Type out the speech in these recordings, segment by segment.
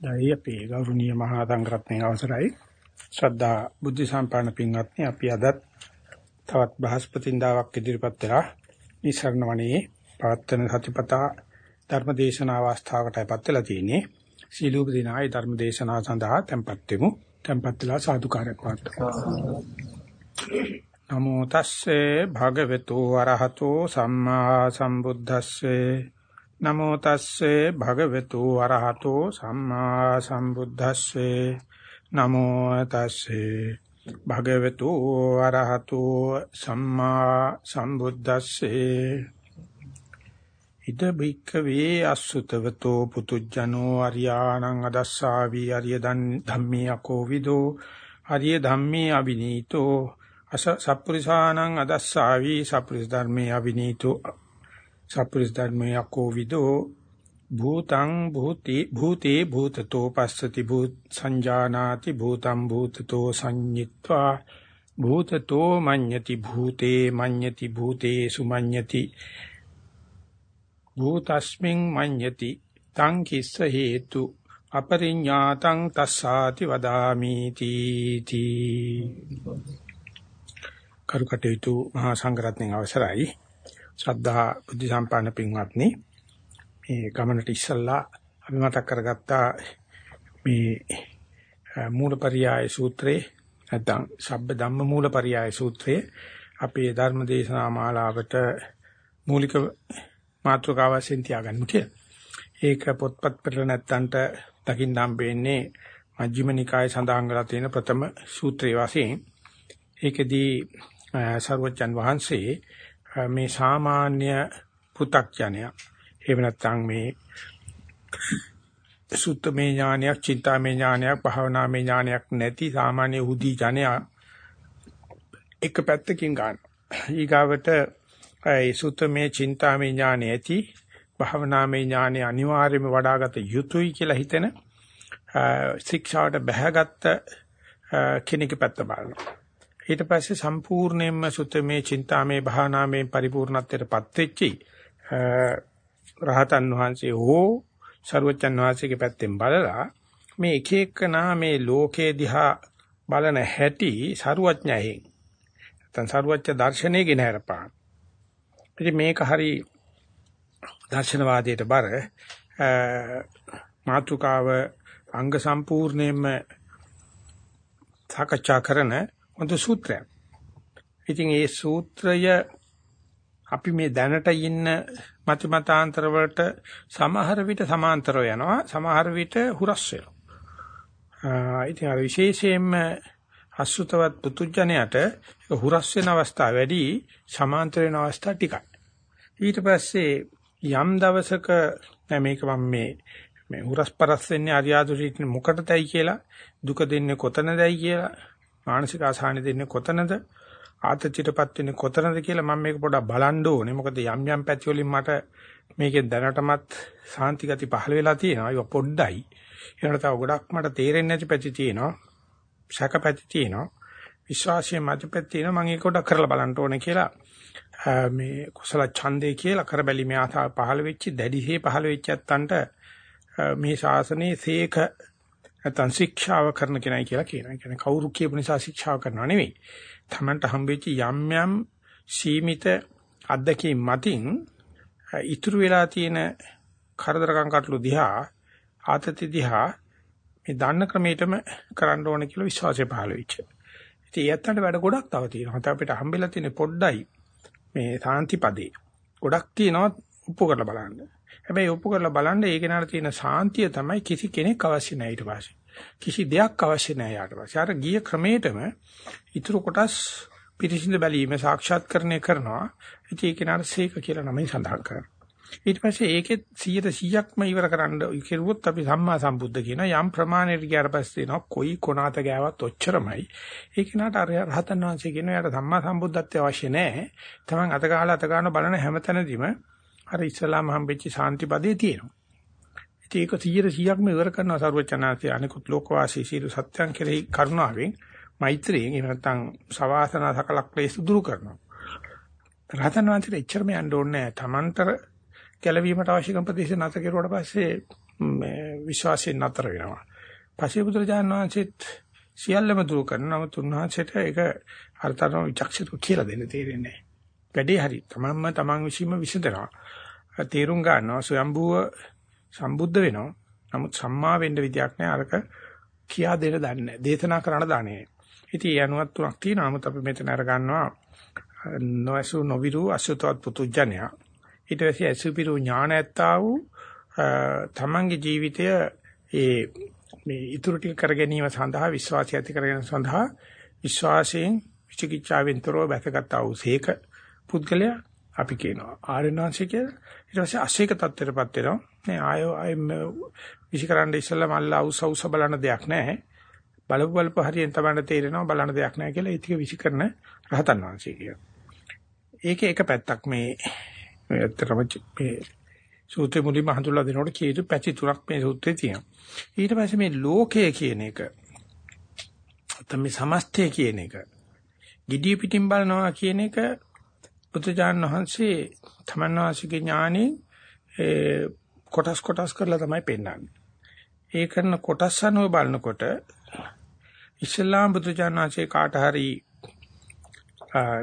දැයි අපේ ගෞරවනීය මහා සංඝරත්නයේ අවසරයි. ශ්‍රද්ධා බුද්ධ සම්පන්න පින්වත්නි අපි අද තවත් බ්‍රහස්පතින්දාවක් ඉදිරිපත් වෙලා නිසරණ වණේ පවත්වන සතිපතා ධර්මදේශනා අවස්ථාවකටපත් වෙලා තියෙන්නේ. සීලූප දිනායි ධර්මදේශනා සඳහා tempත් වෙමු. tempත් වෙලා සාදුකාරයක් වත්තා නමෝ තස්සේ භගවතු වරහතෝ සම්මා සම්බුද්දස්සේ නමෝ තස්සේ භගවතු අරහතෝ සම්මා සම්බුද්දස්සේ. නමෝ තස්සේ භගවතු අරහතෝ සම්මා සම්බුද්දස්සේ. ඉද බික්කවේ අසුතවතෝ පුතුජනෝ අරියාණං අදස්සාවි අරිය ධම්මේ අකෝවිදෝ අරිය ධම්මේ අවිනීතෝ. අස සප්පුරිසාණං අදස්සාවි සප්පුරිස ධර්මේ අවිනීතෝ. සප්පුරිස් ධර්මයේ අකෝවිදෝ භූතං භූති භූතේ භූතතෝ පස්සති භූත සංජානාති භූතං භූතතෝ සංඤිත්වා භූතතෝ මඤ්ඤති භූතේ මඤ්ඤති භූතේ සුමඤ්ඤති භූතස්මින් මඤ්ඤති තං කිස්ස හේතු අපරිඤ්ඤාතං තස්සාති වදාමි තීති කරුකටේතු මහා සංඝරත්නයේ අවසරයි. ශ්‍රද්ධා බුද්ධ සම්පන්න පින්වත්නි. මේ ගමනට ඉස්සල්ලා අපි මතක් කරගත්තා මේ මූලපරියාය සූත්‍රේ නැත්නම් සබ්බ ධම්ම මූලපරියාය සූත්‍රයේ. අපේ ධර්ම දේශනා මාලාවට මූලික මාතෘකාව වශයෙන් තියාගන්න කියලා. ඒක පොත්පත් පෙරල නැත්තන්ට දකින්න හම්බෙන්නේ මජ්ක්‍ධිම නිකායේ සඳහන් කරලා තියෙන ප්‍රථම සූත්‍රයේ වශයෙන්. ඒකෙදී සර්වජන් වහන්සේ මේ සාමාන්‍ය පු탁ඥය එහෙම නැත්නම් මේ සුත්තමේ ඥානයක්, චින්තාමේ ඥානයක්, භාවනාමේ ඥානයක් නැති සාමාන්‍ය උදී ජනයා එක පැත්තකින් ගන්න. ඊගාවට ඒ සුත්තමේ චින්තාමේ ඥානෙ ඇති භාවනාමේ ඥානෙ අනිවාර්යයෙන්ම වඩාගත යුතුයි කියලා හිතෙන ශික්ෂාවට බැහැගත්ත කෙනෙක් පැත්ත බලනවා. ඊට පස්සේ සම්පූර්ණයෙන්ම සුතමේ චින්තාමේ භාවනාමේ පරිපූර්ණත්වයටපත් වෙච්චි රහතන් වහන්සේ හෝ ਸਰුවචන් වහන්සේගේ පැත්තෙන් බලලා මේ එක එකනා මේ ලෝකේ දිහා බලන හැටි ਸਰුවඥයෙන් නැත්නම් ਸਰුවච්ච දර්ශනයේ ගෙන හරපා. ඉතින් මේක හරි දර්ශනවාදයට බර මාතුකාව අංග සම්පූර්ණයෙන්ම සාකච්ඡා කරන හොඳ සූත්‍රයක්. ඉතින් ඒ සූත්‍රය අපි මේ දැනට ඉන්න මතිමතාන්තර වලට සමහර විට සමාන්තරව යනවා සමහර විට හුරස් වෙනවා. ඉතින් අර විශේෂයෙන්ම අසුතවත් පුතුජණයට හුරස් වෙන අවස්ථා වැඩි සමාන්තර වෙන අවස්ථා ටිකයි. ඊට පස්සේ යම් දවසක මේක මම මේ මේ හුරස් පරස් වෙන්නේ අරියාදුරීට මොකටදයි කියලා දුක දෙන්නේ කොතනදයි කියලා මානසික අසහන දෙන්නේ කොතනද ආතතියටපත් වෙන්නේ කොතනද කියලා මම මේක පොඩ්ඩක් බලන්න ඕනේ. මොකද යම් යම් පැති වලින් මට මේකෙන් දැනටමත් සාන්ති ගති පහළ වෙලා තියෙනවා. ඒක පොඩ්ඩයි. ඒකට තව ගොඩක් මට තේරෙන්නේ නැති පැති තියෙනවා. ශක පැති තියෙනවා. විශ්වාසයේ මත පැති තියෙනවා. මම ඒක පොඩ්ඩක් කරලා බලන්න ඕනේ කියලා මේ කුසල ඡන්දේ කියලා කරබැලීමේ ආසාව පහළ වෙච්ච දැඩිසේ පහළ වෙච්ච ඇත්තන්ට මේ ශාසනයේ සීක නැත්නම් ශික්ෂාව කරන කෙනයි කියලා කියනවා. ඒ කියන්නේ කවුරු කියපු නිසා ශික්ෂාව කරනවා නෙවෙයි. Tamanට හම්බෙච්ච යම් යම් සීමිත අද්දකීම් මතින් ඉතුරු වෙලා තියෙන කරදරකම් කටළු දිහා ආතති දිහා මේ දන්න ක්‍රමයටම කරන්න ඕන කියලා විශ්වාසය පහළ වෙච්ච. ඉතින් ඒත්තන්ට වැඩ ගොඩක් තව තියෙනවා. හිත අපිට හම්බෙලා තියෙන පොඩ්ඩයි මේ සාන්තිපදේ. ගොඩක් තියෙනවා උප්පු කරලා බලන්න. හැබැයි ඔප්පු කරලා බලන්න ඒ කෙනාට තියෙන සාන්තිය තමයි කිසි කෙනෙක් අවශ්‍ය නැහැ ඊට පස්සේ. කිසි දෙයක් අවශ්‍ය නැහැ යාට පස්සේ. අර ගිය ක්‍රමයටම ඊතුරු කොටස් පිටිසිඳ බැලීම සාක්ෂාත්කරණය කරනවා. ඉතින් ඒ කෙනාට සීක කියලා නමයි සඳහන් කරනවා. ඊට පස්සේ ඒකෙත් 100%ක්ම ඉවර කරන්න කෙරුවොත් අපි සම්මා සම්බුද්ධ කියන යම් ප්‍රමාණයකට ගියාට පස්සේ එනවා කොයි කොනාත ගෑවත් ඔච්චරමයි. ඒ කෙනාට අර රහතන් වහන්සේ කියන යාට සම්මා සම්බුද්ධත්වය අවශ්‍ය නැහැ. Taman අත ගහලා අත ගන්න බලන හැමතැනදීම අර ඉස්ලාම හම්බෙච්ච ශාන්තිපදේ තියෙනවා. ඉතින් ඒක 100%ක්ම ඉවර කරනවා සරුවචනාති අනිකුත් ලෝකවාසී සීල සත්‍යං කෙරෙහි කරුණාවෙන් මෛත්‍රියෙන් එහෙම නැත්නම් සවාසනා සකලක් ක්ලේශ දුරු කරනවා. රහතන් වහන්සේට එච්චරම යන්න ඕනේ නැහැ. Tamanතර ගැලවීමට අවශ්‍ය කම් ප්‍රදේශ නැත කෙරුවට පස්සේ විශ්වාසයෙන් නතර වෙනවා. පස්සේ බුදුරජාණන් වහන්සේත් සියල්ලම දුරු කරන නමුත් උන්වහන්සේට ඒක අර්ථතරම විචක්ෂිත කියලා දෙන්න තේරෙන්නේ නැහැ. වැඩේ හරි. තමන්ම තමන් විශ්ීම විසඳනවා. තේරුම් ගන්නවා ස්වයම්බුව සම්බුද්ධ වෙනවා. නමුත් සම්මා වෙන්න විදියක් නැහැ. අරක කියා දෙන්න දන්නේ නැහැ. දේශනා කරන්න දන්නේ නැහැ. ඉතින් ඒ අනුවත් තුනක් තියෙනවා. නමුත් අපි මෙතන අර ගන්නවා නොඇසු නොවිරු අසුතවත් පුතුජණය. ඊට පස්සේ අසුපිරු ඥාන ඇත්තා වූ තමන්ගේ ජීවිතය ඒ මේ ඉතුරු ටික කර ගැනීම සඳහා විශ්වාසය ඇති කර ගැනීම සඳහා විශ්වාසයෙන් විචිකිච්ඡාවෙන් තොරව බැසගත්තා වූ සීක පුද්ගලයා අපි කියනවා ආර්යනාංශය කියලා. ඊට පස්සේ අශේක තත්ත්වයටපත් වෙනවා. නේ ආය ආය විශේෂකරන්න ඉස්සෙල්ලා මල්ලා උස උස බලන දෙයක් නැහැ. බලපු බලපු හරියෙන් තමයි තේරෙනවා බලන දෙයක් නැහැ කියලා ඒ ටික විශේෂකරන රහතන් වහන්සේ කියනවා. ඒකේ එක පැත්තක් මේ ඇත්තටම මේ සූත්‍රෙ මුලින්ම හඳුල්ලා දෙනකොට කීයද පැති තුනක් මේ සූත්‍රේ තියෙනවා. ඊට පස්සේ මේ ලෝකය කියන එක තමයි සමස්තය කියන එක. gediy pitin බලනවා කියන එක බුදුජාන විශ්වසේ තමන්වාසිකේ ඥානෙ කොටස් කොටස් කරලා තමයි පෙන්වන්නේ. ඒ කරන කොටස් අනුව බලනකොට ඉස්ලාම් බුදුජාන විශ්වසේ කාට හරි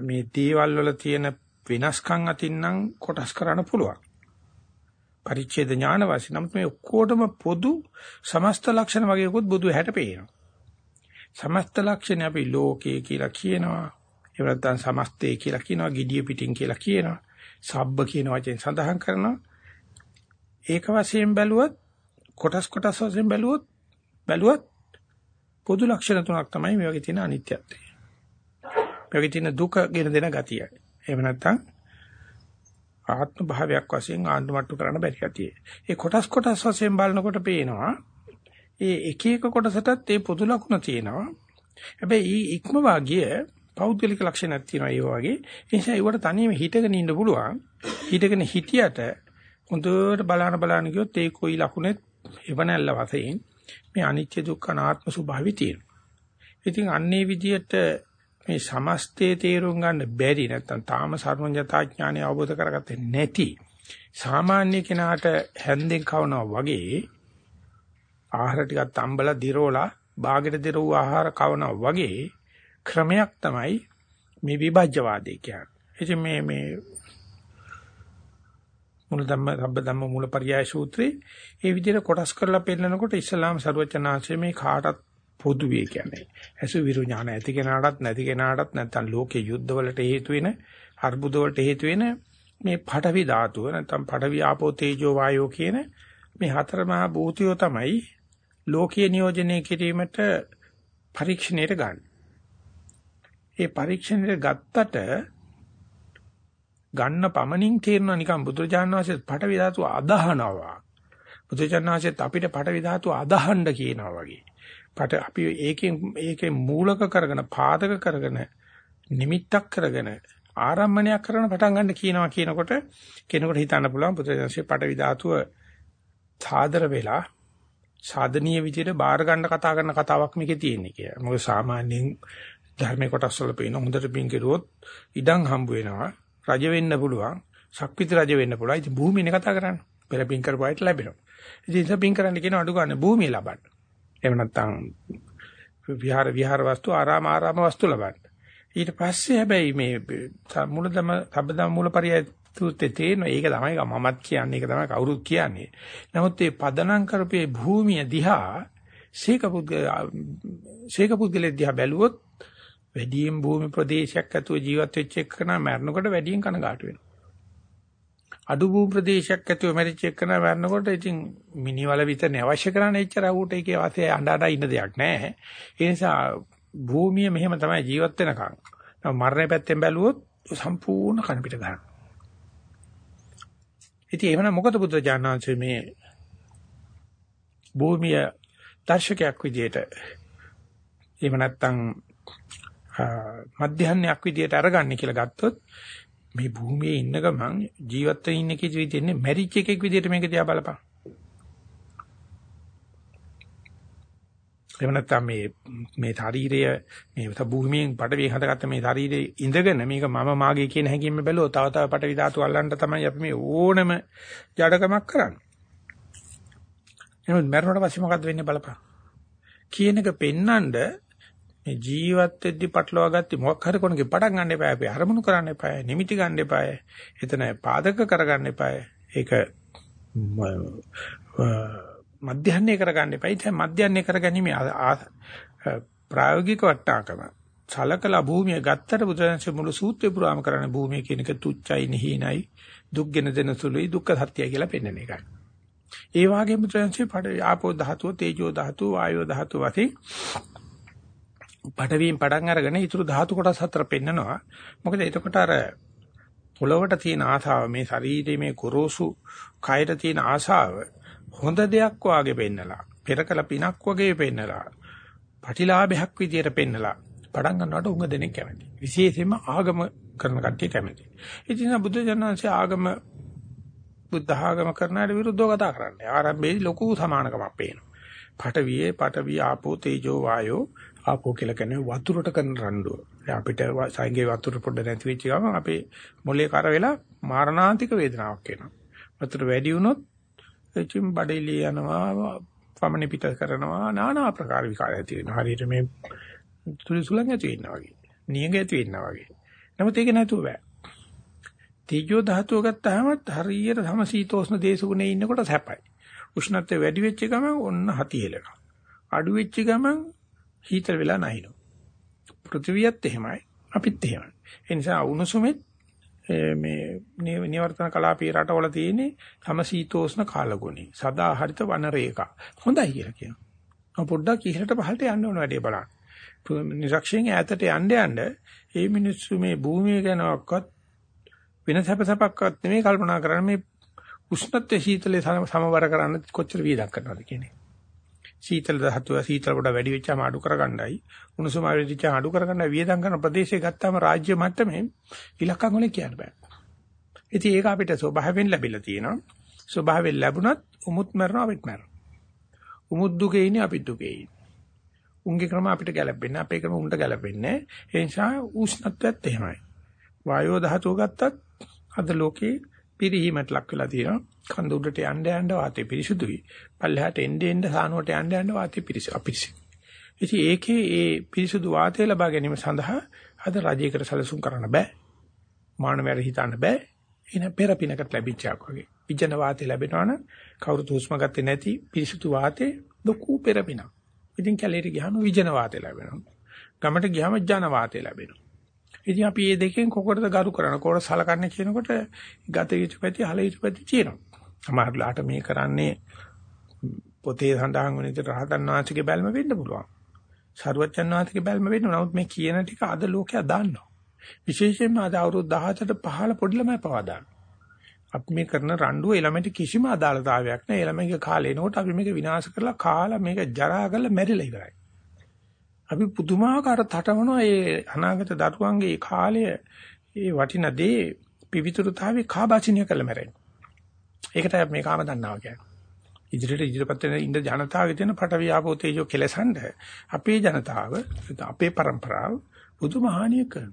මේ දේවල් වල තියෙන වෙනස්කම් අතින්නම් කොටස් කරන්න පුළුවන්. පරිච්ඡේද ඥාන වශයෙන් නම් මේ ඔක්කොටම පොදු සමස්ත ලක්ෂණ වගේකුත් බුදු හැට පේනවා. සමස්ත ලක්ෂණ අපි ලෝකේ කියලා කියනවා. ඒ නැත්නම් සමස්තේ කියලා කියනවා. gediya pitin කියලා කියනවා. සබ්බ කියන වචෙන් සඳහන් කරනවා. ඒක වශයෙන් බැලුවොත් කොටස් කොටස් වශයෙන් බැලුවොත් බැලුවත් පොදු ලක්ෂණ තුනක් තමයි මේ වගේ තියෙන අනිත්‍යත්වය. මේ වගේ තියෙන දුක ගෙන දෙන ගතිය. එහෙම නැත්නම් ආත්ම භාවයක් වශයෙන් ආඳුම්ට්ටු කරන්න බැරි ගතිය. ඒ කොටස් කොටස් වශයෙන් බලනකොට පේනවා ඒ එක එක කොටසටත් ඒ පොදු ලක්ෂණ තියෙනවා. හැබැයි ඉක්ම වාගිය පෞද්ගලික ලක්ෂණක් තියෙනවා ඒ වගේ. ඒ නිසා ඒවට තනියම හිටගෙන ඉන්න පුළුවන්. හිටගෙන හිටියට හොඳට බලන බලන ගියොත් ඒ කොයි ලකුණෙත් එවනැල්ල වශයෙන් මේ අනිත්‍ය දුක්ඛ අනාත්ම ස්වභාවය තියෙනවා. ඉතින් අන්නේ විදියට මේ සමස්තයේ තේරුම් ගන්න බැරි නැත්තම් තාම සර්වඥතා ඥානය අවබෝධ කරගත්තේ නැති සාමාන්‍ය කෙනාට හැන්දෙන් කවනවා වගේ ආහාර ටිකක් තම්බලා දිරෝලා බාගෙට දිරවු ආහාර කවනවා වගේ ක්‍රමයක් තමයි මේ විභජ්‍යවාදී කියන්නේ. ඉතින් මේ මේ මුල ධම්ම සබ්බ ධම්ම මූලපරියාය සූත්‍රේ ඒ විදිහට කොටස් කරලා පෙන්නකොට ඉස්ලාම් සර්වචනාංශයේ මේ කාටත් පොදුවේ කියන්නේ. ඇසු විරු ඥාන ඇති කෙනාටත් නැති කෙනාටත් නැත්නම් ලෝකේ යුද්ධවලට හේතු වෙන, අර්බුද වලට හේතු වෙන මේ පඨවි ධාතුව නැත්නම් පඨවි ආපෝ තේජෝ වායෝ කියන මේ හතර මහා භූතියෝ තමයි ලෝකීය නියෝජනය කිරීමට පරීක්ෂණයට ගන්න. ඒ පරීක්ෂණයට ගත්තට ගන්න පමණින් තේරෙනවා නිකන් බුදුරජාණන් වහන්සේ පඨවි ධාතුව අදහනවා. බුදුරජාණන් වහන්සේත් අපිට පඨවි ධාතුව අදහන්න කියනවා වගේ. පට අපි ඒකෙන් ඒකේ මූලක කරගෙන පාදක කරගෙන නිමිත්තක් කරගෙන ආරම්භණයක් කරන පටන් ගන්න කියනවා කියනකොට කෙනෙකුට හිතන්න පුළුවන් පුත්‍රයන්සේ පටවි ධාතුව සාදර වෙලා සාධනීය විදිහට බාර ගන්න කතා කරන කතාවක් මේකේ තියෙන්නේ කියලා. මොකද සාමාන්‍යයෙන් ධර්මයේ කොටස් වල පේන හොඳට පින් කෙරුවොත් ඉඩම් හම්බ වෙනවා. රජ වෙන්න පුළුවන්. ශක්විත රජ වෙන්න පුළුවන්. ඉතින් භූමියනේ කතා කරන්නේ. පෙර පින් කරපුවාට ලැබෙනවා. ඉතින් පින් කරන්න කියන අඩු ගන්න භූමිය ලබන්න. එහෙම නැත්නම් විහාර විහාර වස්තු ආරාම ආරාම වස්තු ලබන්න. ඊට පස්සේ හැබැයි මේ මුලදම සබ්බදම මූලපරියය තුත්තේ තේන ඒක තමයි මමත් කියන්නේ ඒක තමයි කවුරුත් කියන්නේ. නමුත් මේ පදනම් කරපේ භූමිය දිහා ශේකපුද්ගල දිහා බැලුවොත් වැඩියෙන් භූමි ප්‍රදේශයක් ඇතුව ජීවත් වෙච්ච එකන මරනකොට වැඩියෙන් කනගාටු වෙනවා. අඩු භූ ප්‍රදේශයක් ඇතුව මැරිච් එක කරන වරනකොට ඉතින් මිනිවල විතරනේ අවශ්‍ය කරන්නේ එච්චර ඌට ඒකේ වාසිය අඬ අඬ ඉන්න දෙයක් නැහැ. ඒ නිසා භූමිය මෙහෙම තමයි ජීවත් වෙනකන්. මරණය පැත්තෙන් බැලුවොත් සම්පූර්ණ කන පිට ගන්නවා. ඉතින් එහෙනම් මොකද බුද්ධ ඥානංශයේ මේ භූමිය දර්ශකයක් විදියට එහෙම නැත්නම් මධ්‍යහන්නයක් විදියට අරගන්නේ කියලා ගත්තොත් මේ භූමියේ ඉන්න ගමන් ජීවත් වෙ ඉන්න කිසි විදිහට නේ මැරිච් එකෙක් විදිහට මේක දිහා බලපන්. එහෙම නැත්නම් මේ මේ ශරීරය මේ භූමියෙන් පඩවිය හදගත්ත මේ ශරීරයේ ඉඳගෙන මේක මම මාගේ කියන හැඟීම බැලුවොත් තව තව පඩවි ධාතු අල්ලන්න තමයි අපි මේ ඕනම ජඩකමක් කරන්නේ. එහෙනම් මරණයට පස්සේ මොකද්ද වෙන්නේ බලපන්. කියන එක පෙන්නඳ මේ ජීවත් වෙද්දි පටලවා ගත්තේ මොකක් හරි කෙනෙක්ගේ පටන් ගන්න එපා. අපි අරමුණු කරන්න එපා. නිමිති ගන්න එපා. එතන පාදක කරගන්න එපා. ඒක මධ්‍යහන්නේ කරගන්න එපා. ඉතින් මධ්‍යහන්නේ කරගැනීමේ ප්‍රායෝගික වටාකම සලකලා භූමිය ගත්තට බුදුරජාණන් මුළු සූත්‍රය පුරාම කරන්නේ භූමිය කියන එක තුච්චයි නිහිනයි දුක්ගෙන දෙන සුළුයි දුක්ඛ සත්‍යය කියලා පෙන්වන එකයි. ඒ වගේම බුදුරජාණන් පඩ ආපෝ ධාතුව තේජෝ ධාතුව වායෝ ධාතුව වශයෙන් පඩවීම් පටන් අරගෙන ඊටු ධාතු කොටස් හතර පෙන්නනවා. මොකද එතකොට අර පොළවට තියෙන ආසාව මේ ශරීරයේ මේ ගොරෝසු කයට තියෙන ආසාව හොඳ දෙයක් වාගේ පෙන්නලා පෙරකල පිනක් වගේ පෙන්නලා ප්‍රතිලාභයක් විදියට පෙන්නලා පටන් ගන්නවට උඟ දෙනෙක් කැමති. විශේෂයෙන්ම ආගම කරන කට්ටිය කැමති. ඉතින් බුද්ධ ජනනාංශයේ ආගම බුද්ධ ආගම කරනාට විරුද්ධව කතා කරන්නේ. ආරම්භයේදී ලොකු සමානකමක් පේනවා. පඨවියේ පඨවි ආපෝ තේජෝ වායෝ ආපෝ කියලා කියන්නේ වතුරට කරන රණ්ඩුව. අපිට සයින්ගේ වතුර පොඩ්ඩ නැති වෙච්ච ගමන් අපේ මොලේ කර වෙලා මාරණාන්තික වේදනාවක් එනවා. වතුර වැඩි වුණොත් එචින් බඩේලිය යනවා, පමණ පිට කරනවා, নানা ආකාර විකාර ඇති වෙනවා. හරියට මේ සුළුසුලන් ඇති වෙනවා වගේ. නියඟ ඇති වෙනවා වගේ. නමුත් ඒක නැතුව බෑ. තීජෝ ධාතුව ගත්තාම හරියට සමශීතෝෂ්ණ දේශගුණේ ඉන්නකොට සැපයි. උෂ්ණත්වය වැඩි වෙච්ච ගමන් ඔන්න හති හෙලනවා. අඩු වෙච්ච ගමන් හීතල වෙලා නැහිනවා. පෘථිවියත් එහෙමයි අපිත් එහෙමයි. ඒ නිසා උණුසුමෙත් මේ නිවර්තන කලාපී රටවල තියෙන සමශීතෝෂ්ණ කාලගුණේ සදා හරිත වන රේඛා. හොඳයි කියලා කියනවා. පොඩ්ඩක් ඉහළට පහළට යන්න ඕන වැඩේ බලන්න. නිරක්ෂයෙන් ඈතට යන්න යන්න මේ මිනිස්සු මේ භූමිය ගැනවත් වෙන සැපසපක්වත් නෙමෙයි කල්පනා කරන්නේ මේ උෂ්ණත්වයේ සීතලේ සමවර කරන්න කොච්චර වීදක් කරනවද කියන්නේ. සීතල ධාතුව සීතල කොට වැඩි වෙච්චාම අඩු කරගන්නයි උණුසුම වැඩි වෙච්චාම අඩු කරගන්න වියදම් කරන ප්‍රදේශය ගත්තාම රාජ්‍ය මට්ටමේ ඉලක්කම් වලින් කියන්න බෑ. ඉතින් ඒක අපිට ස්වභාවයෙන් ලැබිලා තියෙනවා. ස්වභාවයෙන් ලැබුණත් උමුත් මරනවා අපිට මරනවා. උමුත් දුකේ ඉන්නේ අපිත් දුකේ ඉන්නේ. උන්ගේ ක්‍රම අපිට ගැලපෙන්නේ අපේ ක්‍රම උන්ට ගැලපෙන්නේ ඒ නිසා උෂ්ණත්වයත් එහෙමයි වායෝ ධාතුව ගත්තත් අද ලෝකේ පිරිහීමට ලක් වෙලා තියෙනවා. කඳ උඩට යන්න යන්න වාතය පිරිසුදුයි. පල්ලෙහාට එන්න එන්න සානුවට යන්න යන්න වාතය පිරිසු අපිරිසි ඉතින් ඒකේ ඒ පිරිසුදු වාතය ලබා ගැනීම සඳහා අද රජයකට සැලසුම් කරන්න බෑ. මානවයර හිතන්න බෑ. එන පෙරපිනකට ලැබිච්චාක් වගේ. විජන වාතය ලැබෙනවා නම් කවුරුත් හුස්ම ගත්තේ නැති පිරිසුදු වාතේ ලොකු පෙරපිනක්. ඉතින් කැලේට ගියාම විජන වාතය ලැබෙනවා. ගමට ගියාම ජන වාතය ලැබෙනවා. ඉතින් අපි මේ දෙකෙන් කොකටද ගරු කරන කොහොමද සලකන්නේ කියනකොට ගත යුතු පැති හල යුතු පැති තියෙනවා. සමහරලාට මේ කරන්නේ පොතේ සඳහන් වෙන විදිහට රහතන් වහන්සේගේ බැල්ම වෙන්න පුළුවන්. සරුවච්චන් වහන්සේගේ බැල්ම වෙන්න නමුත් මේ කියන ටික අද ලෝකයා දන්නවා. විශේෂයෙන්ම අද අවුරුදු 17ට පහළ පොඩි ළමයි පවා දන්නවා. අපි මේ කරන රණ්ඩුව ළමයට කිසිම අදාළතාවයක් නැහැ. ළමයිගේ කාලේ එනකොට අපි මේක විනාශ කරලා කාලා මේක ජරා කරලා මැරිලා ඉවරයි. අපි පුදුමාකාර තටමනවා ඒ අනාගත දරුවන්ගේ ඒ කාලය ඒ වටින දේ පිවිතුරුතාවේ කාබාචිනිය කළ මැරෙන. ඒකට මේ කාම දන්නවා කියන්නේ. ඉදිරියට ඉදිරියපත් වෙන ඉන්ද ජනතාවගේ තියෙන පටවිය ආපෝ තේජෝ කෙලසඳ අපේ ජනතාව අපේ પરම්පරාව පුදුමහානිය කරන.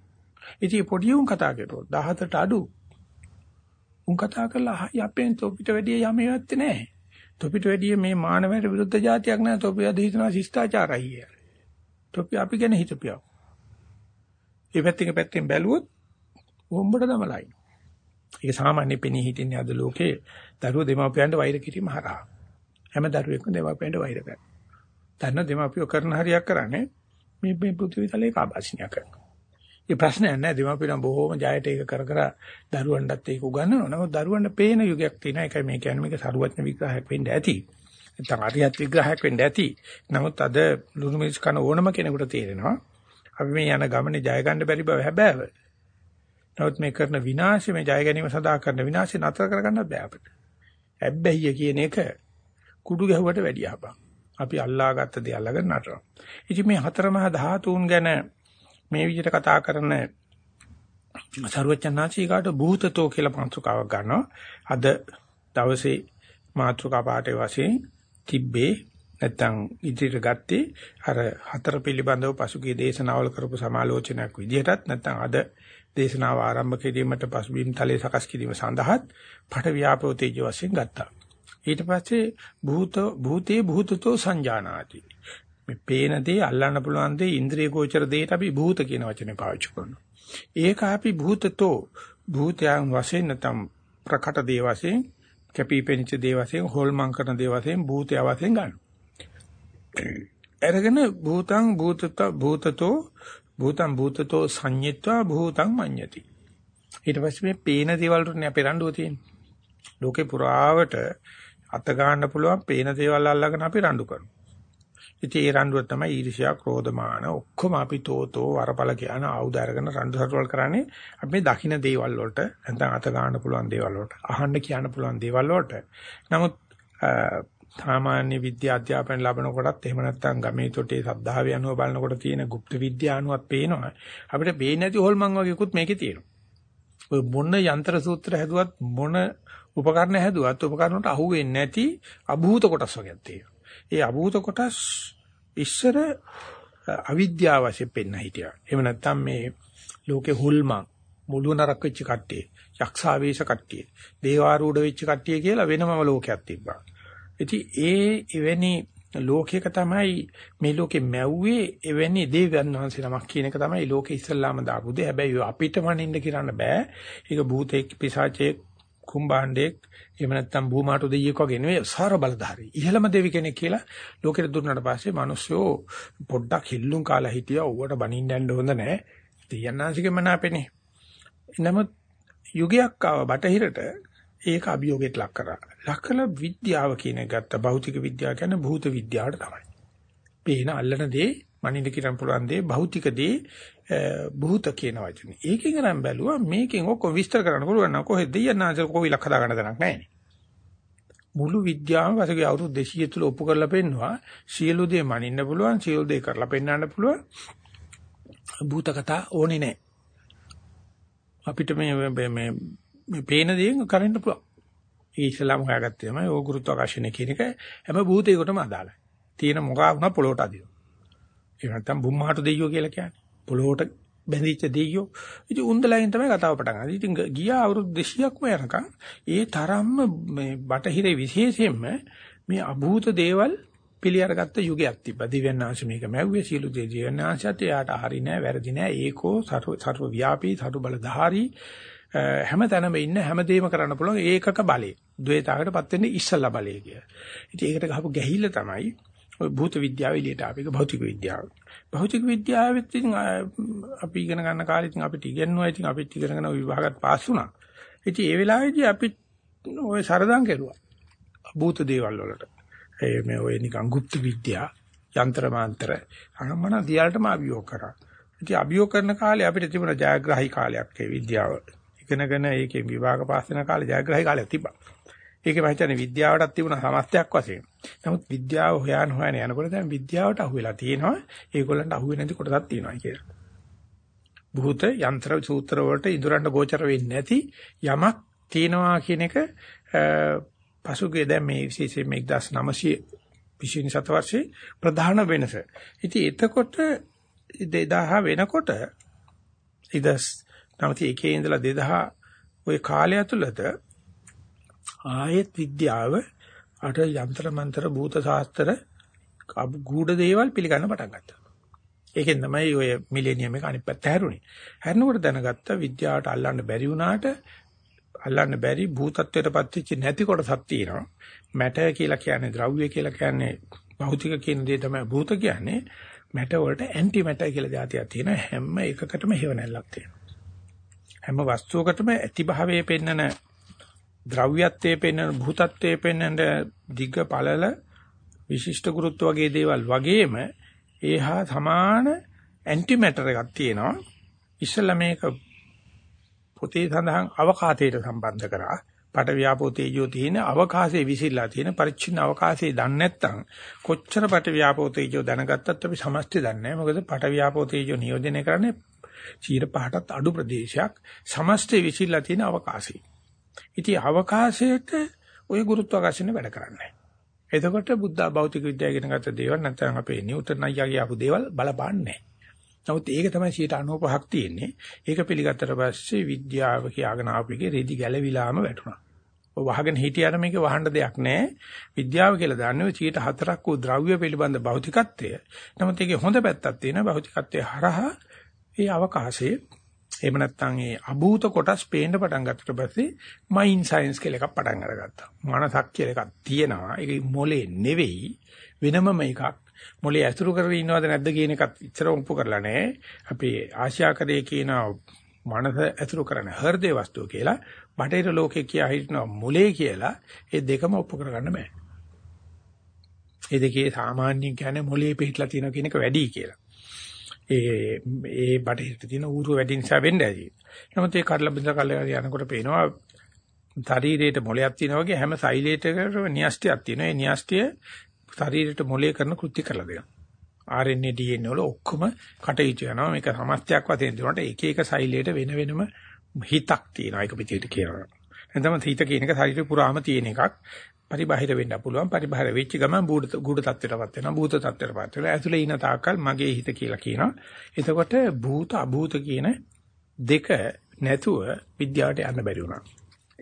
ඉතින් පොඩි උන් කතා කරුවෝ 17ට අඩු. උන් කතා කරලා හයි අපෙන් තොපිට වැඩිය යමෙවත් නැහැ. තොපිට වැඩිය මේ මානවයට විරුද්ධ જાතියක් නැහැ. තොපි අද හිතනවා ශිෂ්ටාචාරයි කියලා. තොපි අපි ගැන හිතපියව. ඒ පැත්තක පැත්තෙන් බැලුවොත් උඹට දමලයි. ඒක සාමාන්‍ය පෙනී හිටින්නේ අද ලෝකේ දරුවෝ දෙමාපියන්ට වෛර කිරීම හරහා. හැම දරුවෙක්ම දෙමාපියන්ට වෛර කරනවා. දැන් දෙමාපියෝ කරන හරියක් කරන්නේ මේ මේ පෘථිවි තලයේ කාබාසිනිය කරනවා. ඒ ප්‍රශ්නයක් නෑ දෙමාපියන් බොහෝම ජයට ඒක කර කර දරුවන්ටත් ඒක උගන්වනවා. නමුත් දරුවන්ට පේන යුගයක් තියෙනවා. ඒකයි මේ කියන්නේ මේක සරුවත්න විග්‍රහයක් වෙන්න ඇති. නැත්නම් අරියත් විග්‍රහයක් වෙන්න ඇති. නමුත් අද ලුණු මිරිස් කන ඕනම කෙනෙකුට තේරෙනවා. අපි මේ යන ගමනේ ජය ගන්න බැරි බව හැබෑව. නමුත් මේ කරන විනාශය මේ ජය ගැනීම සඳහා කරන විනාශය නතර කරගන්නත් බෑ අපිට. හැබැයි කියන එක කුඩු ගැහුවට වැඩිය හපක්. අපි අල්ලාගත්ත දේ අල්ලගෙන නටනවා. ඉතින් මේ හතරමහා ධාතුන් ගැන මේ විදිහට කතා කරන සරුවචනාචීකාට භූතතෝ කියලා මාතෘකාවක් ගන්නවා. අද දවසේ මාතෘකා පාඩේ වශයෙන් තිබ්බේ නැත්තම් ඉදිරියට ගත්තේ අර හතර පිළිබඳව පසුගිය දේශනාවල කරපු සමාලෝචනයක් විදිහටත් නැත්තම් අද දේශනාව ආරම්භ කිරීමට පසුබිම් තලයේ සකස් කිරීම සඳහාත් පට ව්‍යාපෝ තේජ වශයෙන් ගත්තා. ඊට පස්සේ භූත භූතේ භූතතෝ සංජානාති. මේ පේන දේ අල්ලන්න පුළුවන් දේ ඉන්ද්‍රිය ගෝචර දෙයට අපි භූත කියන වචනේ පාවිච්චි කරනවා. ඒක අපි භූතතෝ භූතයන් වශයෙන් නැත්නම් ප්‍රකට දේ වශයෙන් කැපිපෙනිච්ච දේ වශයෙන් හොල්මන් කරන දේ වශයෙන් භූතය වශයෙන් ගන්නවා. අරගෙන භූතං භූතත භූතතෝ භූතං භූතතෝ සංඤිත්වා භූතං මඤ්ඤති. ඊට පස්සේ මේ පේන දේවල් වලනේ අපේ රණ්ඩුව තියෙන්නේ. ලෝකේ පුරාවට අත ගන්න පුළුවන් පේන දේවල් අල්ලගෙන අපි රණ්ඩු කරනවා. ඉතින් ඒ රණ්ඩුව තමයි ඊර්ෂ්‍යා, ක්‍රෝධමාන ඔක්කොම අපි තෝතෝ වරපල කියන ආයුධ අරගෙන රණ්ඩු සටවල් කරන්නේ අපි මේ දකින්න දේවල් වලට නැත්නම් අත ගන්න පුළුවන් දේවල් වලට අහන්න කියන්න පුළුවන් දේවල් වලට. නමුත් සාමාන්‍ය විද්‍යා අධ්‍යාපන ලැබනකොටත් එහෙම නැත්නම් ගමේ තොටේ සද්ධාවේ අනුව බලනකොට තියෙන গুপ্ত විද්‍යානුවත් පේනවා. අපිට පේන්නේ නැති හොල්මන් වගේකුත් මේකේ තියෙනවා. ඔය මොන යන්ත්‍ර සූත්‍ර හැදුවත් මොන උපකරණ හැදුවත් උපකරණට අහුවෙන්නේ නැති අභූත කොටස් වර්ගයක් තියෙනවා. ඒ අභූත කොටස් ඉස්සර අවිද්‍යාව වශයෙන් පෙන්න හිටියා. එහෙම නැත්නම් මේ ලෝකේ හුල්මන් මුළු නරක වෙච්ච කට්ටිය, යක්ෂාවේශ කට්ටිය, දේවාරූඪ වෙච්ච කට්ටිය කියලා වෙනමම ලෝකයක් තිබ්බා. ඉතින් ඒ එවැනි ලෝකයක තමයි මේ ලෝකේ මැව්වේ එවැනි දේවයන් වහන්සේ නමක් කියන එක තමයි ලෝකේ ඉස්සල්ලාම දාපු දෙය. හැබැයි අපිට මනින්න කියන්න බෑ. ඒක භූතෙක් පිසාචෙක් කුම්බාණ්ඩෙක් එහෙම නැත්නම් භූමාටු දෙයියෙක් වගේ නෙවෙයි සාර බලධාරී. ඉහළම දෙවි කෙනෙක් කියලා ලෝකෙට දුන්නාට පස්සේ මිනිස්සු පොඩ්ඩක් හිල්ලුම් කාලා හිටියා. ඌවට බනින්න යන්න හොඳ නැහැ. දෙයන්නාසිකම නාපෙනේ. නමුත් යුගයක් ආව බටහිරට ඒක අභියෝගයට ලක් කරා. ලක් කළ විද්‍යාව කියන එක ගත්ත භෞතික විද්‍යාව කියන්නේ භූත විද්‍යාවට තමයි. පේන අල්ලන දේ මනින්න කිරම් පුළුවන් දේ භෞතික දේ භූත කියන වචනේ. ඒකෙන් අරන් බැලුවා මේකෙන් ඔක්කොම විස්තර කරන්න පුළුවන් නම් කොහෙද දෙයන්නාන්සේ කොවිලක් හදා ගන්න තැනක් නැහැ මුළු විද්‍යාවම වශයෙන් අවුරුදු 200 තුල ඔප්පු කරලා පෙන්නවා සියලු දේ මනින්න පුළුවන් සියලු දේ කරලා පෙන්වන්න පුළුවන් භූත කතා ඕනේ නැහැ අපිට මේ මේ මේ පේන දේෙන් කරන්න පුළුවන්. ඒ ඉස්ලාම හොයාගත්තේ තමයි ඕ ගුරුත්වාකර්ෂණය කියන එක හැම භූතයකටම අදාළයි. තියෙන මොකා වුණා පොළොවට අදිනවා. ඒ නැත්තම් බුම්මාට දෙයියෝ කියලා කියන්නේ. පොළොවට බැඳිච්ච දෙයියෝ. ඉතින් උන්දලයින් තමයි කතාව පටන් ගන්නේ. ඉතින් ගියා අවුරුදු 200ක්ම යනකම් ඒ තරම්ම මේ බටහිරේ විශේෂයෙන්ම මේ අභූත දේවල් පිළි අරගත්ත යුගයක් තිබ්බා. දිව්‍යඥාංශ මේක මැව්වේ සියලු දේ දිව්‍යඥාංශත් එයාට හරි නෑ වැරදි නෑ ඒකෝ සර්ව ව්‍යාපී සරු බලධාරී හැම තැනම ඉන්න හැමදේම කරන්න පුළුවන් ඒකක බලය. ද්වේතාවකටපත් වෙන්නේ ඉස්සල්ලා බලය කිය. ඉතින් ඒකට ගහපු ගැහිල්ල තමයි ඔය භූත විද්‍යාව එළියට ආපේක භෞතික විද්‍යාව. භෞතික විද්‍යාවෙත් ඉතින් අපි ඉගෙන ගන්න කාලේ ඉතින් අපිට ඉගෙනුවා ඉතින් අපිත් ඉගෙනගෙන විභාගات පාස් වුණා. ඉතින් ඒ වෙලාවේදී අපි ඔය සරදම් කෙරුවා. භූත දේවල් වලට. ඒ මේ ඔය නිකන් গুপ্ত විද්‍යා යంత్ర මාන්ත්‍ර අනම්මන දියලටම අභියෝග කරා. ඉතින් අභියෝග කරන කාලේ අපිට තිබුණ ජයග්‍රහී කාලයක් ඒ විද්‍යාව. ඉගෙනගෙන ඒකේ විභාග පාස් වෙන කාලේ ජයග්‍රහී කාලයක් තිබ්බා. ඒකේ මම හිතන්නේ විද්‍යාවටත් තිබුණ සමස්තයක් වශයෙන්. නමුත් විද්‍යාව හොයන හොයන යනකොට දැන් විද්‍යාවට අහු වෙලා තියෙනවා. ඒගොල්ලන්ට අහු වෙන්නේ නැති කොටසක් තියෙනවා කියලා. භූත යන්ත්‍ර සූත්‍ර වලට ඉදරන්න ගෝචර වෙන්නේ නැති යමක් තියෙනවා කියන එක පසුගිය දැන් මේ විශේෂයෙන් 1900 විශේෂ සතවර්ෂේ ප්‍රධාන වෙනස. ඉතින් එතකොට 2000 වෙනකොට ඉදස් නමුත් ඒකේ ඉඳලා 2000 ওই කාලය ඇතුළත ආයෙත් විද්‍යාව අර යంత్ర මන්ත්‍ර භූත ශාස්ත්‍ර ගුඩ දේවල් පිළිගන්න පටන් ගත්තා. ඒකෙන් තමයි ඔය මිලේනියම් එක අනිත් පැත්ත හැරුණේ. හැරෙනකොට දැනගත්තා විද්‍යාවට අල්ලන්න බැරි වුණාට අල්ලන්න බැරි භූතත්වයටපත් වෙච්ච නැති කොටසක් තියෙනවා. මැටර් කියලා කියන්නේ ද්‍රව්‍ය කියලා කියන්නේ භෞතික කියන දේ තමයි භූත කියන්නේ. මැටර් වලට ඇන්ටි මැටර් කියලා જાතියක් තියෙනවා. හැම එකකටම හේව නැල්ලක් තියෙනවා. හැම වස්තුවකටම ඇති භාවයේ පෙන්නන ද්‍රව්‍යත්වයේ පෙන්නන භූතත්වයේ පෙන්නන දිග්ග පළල විශිෂ්ට ගුරුත්ව වගේ දේවල් වගේම ඒහා සමාන ඇන්ටි මැටර් එකක් තියෙනවා. ඉස්සෙල්ලා මේක පොතේ සඳහන් අවකාශයට සම්බන්ධ කරා. පට ව්‍යාපෝ තේජෝ තියෙන අවකාශයේ විසිරලා තියෙන පරිච්ඡින්න අවකාශයේ දන්නේ නැත්නම් කොච්චර පට ව්‍යාපෝ තේජෝ දැනගත්තත් අපි සමස්තය දන්නේ නැහැ. මොකද පට ව්‍යාපෝ තේජෝ නියෝජනය කරන්නේ 105ටත් අඩු ප්‍රදේශයක්. සමස්තය විසිරලා තියෙන අවකාශය. ඉතින් අවකාශයට ওই ගුරුත්වාකර්ෂණ වැඩ කරන්නේ එතකොට බුද්ධ භෞතික විද්‍යාව ඉගෙන ගත්ත දේවල් නැත්නම් අපේ නිව්ටන් අයියාගේ ආපු දේවල් බලපාන්නේ නමුත් ඒක තමයි 95ක් තියෙන්නේ. ඒක පිළිගත්තට පස්සේ විද්‍යාව කියාගෙන ආපු එකේ රෙදි ගැලවිලාම වැටුණා. වහගෙන හිටියට මේක වහන්න දෙයක් නැහැ. විද්‍යාව කියලා දන්නේ 104ක් වූ ද්‍රව්‍ය පිළිබඳ භෞතිකත්වය. නමුත් ඒකේ හොඳ පැත්තක් තියෙනවා. භෞතිකත්වයේ හරහා ඒ අවකාශයේ එහෙම නැත්නම් ඒ අභූත කොටස් පේන්න පටන් ගත්තට පස්සේ මයින්ඩ් සයන්ස් කියලා එකක් පටන් අරගත්තා. මනසක් කියලා එකක් තියෙනවා. ඒක මොලේ නෙවෙයි වෙනමම එකක්. මොලේ ඇසුරු කරගෙන ඉන්නවද නැද්ද කියන එකත් ඉතර ඔප්පු කරලා නැහැ. අපි ආශ්‍යාකරයේ කියන මනස ඇසුරු කරන හෘදේ වස්තුව කියලා බටේර ලෝකේ කියා හිටනවා මොලේ කියලා ඒ දෙකම ඔප්පු කරගන්න බෑ. ඒ දෙකේ සාමාන්‍යයෙන් කියන්නේ මොලේ පිටලා තියෙනවා කියන එක වැඩි කියලා. ඒ ඒ බටේට තියෙන ඌරුව වැඩි නිසා වෙන්න ඇති. නමුත් ඒ කඩලා බින්ද කල්ලා යනකොට පේනවා ශරීරයට මොලයක් තියෙනවා වගේ හැම සෛලයකටම න්‍යෂ්ටියක් තියෙනවා. ඒ න්‍යෂ්ටිය ශරීරයට මොලේ කරන කෘත්‍ය කරලා දෙනවා. RNA DNA වල ඔක්කොම කටයුතු වෙනවා. මේක සමස්තයක් වශයෙන් දෙනකොට එක එක සෛලයට වෙන වෙනම හිතක් තියෙනවා. ඒක පිටියට කියනවා. එතනම හිත කියන එක ශරීරය පුරාම තියෙන එකක්. පරිබාහිර වෙන්න පුළුවන්. පරිබාහිර වෙච්ච ගමන් බූඩ ගුඩ තත්ත්වයටපත් වෙනවා. භූත තත්ත්වයටපත් වෙනවා. ඇතුලේ ඉන තාක්කල් මගේ හිත කියලා කියනවා. එතකොට භූත අභූත කියන දෙක නැතුව විද්‍යාවට යන්න බැරි වුණා.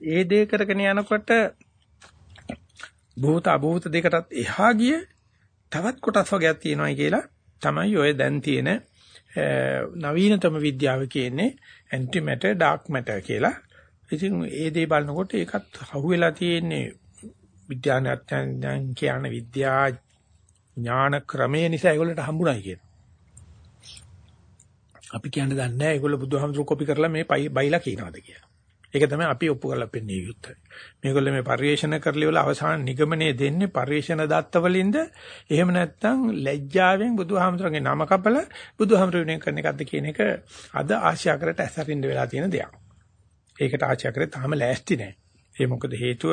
ඒ දේ කරගෙන යනකොට භූත අභූත දෙකටත් එහා ගිය තවත් කොටස් වර්ගයක් තියෙනවා කියලා තමයි ඔය දැන් තියෙන නවීනතම විද්‍යාව කියන්නේ ඇන්ටි මැටර් ඩාර්ක් මැටර් කියලා. ඉතින් ඒ දේ බලනකොට ඒකත් අහුවෙලා තියෙන්නේ විද්‍යාඥයන් කියන විද්‍යා ඥාන ක්‍රමය නිසා ඒගොල්ලන්ට හම්බුනායි කියන. අපි කියන්න දන්නේ නැහැ ඒගොල්ලෝ බුදුහාමුදුරු කොපි කරලා මේ බයිලා කියනවාද කියලා. ඒක තමයි අපි ඔප්පු කරලා පෙන්වන්නේ යුත්තේ. මේගොල්ලෝ මේ පරිේශන කරලිවල අවසාන නිගමනයේ දෙන්නේ පරිේශන දත්ත වලින්ද එහෙම නැත්නම් ලැජ්ජාවෙන් බුදුහාමුදුරන්ගේ නම කපල බුදුහාමුදුරනේ කරන එකක්ද කියන එක අද ආශ්‍යාකරට ඇසරින්න වෙලා තියෙන දෙයක්. ඒකට ආශ්‍යාකරේ තාම ලෑස්ති නැහැ. ඒ මොකද හේතුව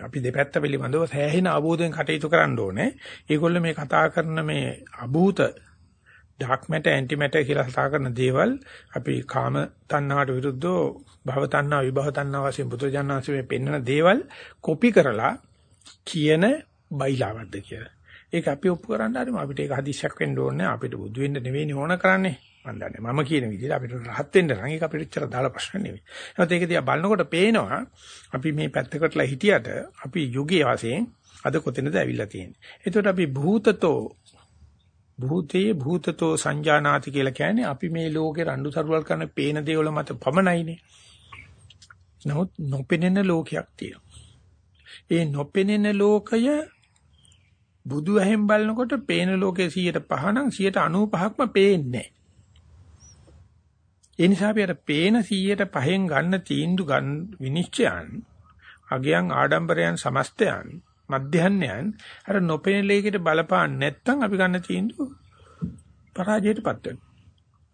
අපි දෙපැත්ත පිළිබඳව සෑහෙන අවබෝධයෙන් කටයුතු කරන්න ඕනේ. ඒගොල්ලෝ මේ කතා කරන මේ අභූත ඩාර්ක් මැටර් ඇන්ටි මැටර් කියලා කතා කරන දේවල් අපි කාම තණ්හාවට විරුද්ධව භව තණ්හා විභව තණ්හා වශයෙන් බුදුජානනාංශ මේ පෙන්වන දේවල් කොපි කරලා කියන බයිලාවක්ද කියලා. ඒක අපි ඔප්පු කරන්න හරිම අපිට ඒක හදිස්සියක් වෙන්න ඕනේ අපිට බුදු වෙන්න නෙවෙයි ඕන කරන්නේ. මම දන්නේ මම කියන විදිහට අපිට රහත් වෙන්න නම් ඒක අපිට ඉච්චර දාලා ප්‍රශ්න නෙවෙයි. එහෙනම් ඒක දිහා බලනකොට පේනවා අපි මේ පැත්තකටලා හිටියට අපි යුගයේ වශයෙන් අද කොතැනද ඇවිල්ලා තියෙන්නේ. එතකොට අපි භූතතෝ භූතේ භූතතෝ සංජානාති කියලා කියන්නේ අපි මේ ලෝකේ රණ්ඩු සරුවල් කරන පේන දේවල් මත පමණයිනේ. නමුත් නොපෙනෙන ලෝකයක් තියෙනවා. ඒ නොපෙනෙන ලෝකය බුදු ඇහෙන් බලනකොට පේන ලෝකයේ 105 නම් 95ක්ම පේන්නේ ඒ නිසා අපි අර පේන 105න් ගන්න තීන්දුව ගන්න විනිශ්චයන් අගයන් ආඩම්බරයන් සමස්තයන් මධ්‍යහන්නයන් අර නොපෙනෙන ලේකෙට බලපාන්න නැත්නම් අපි ගන්න තීන්දුව පරාජයටපත් වෙනවා.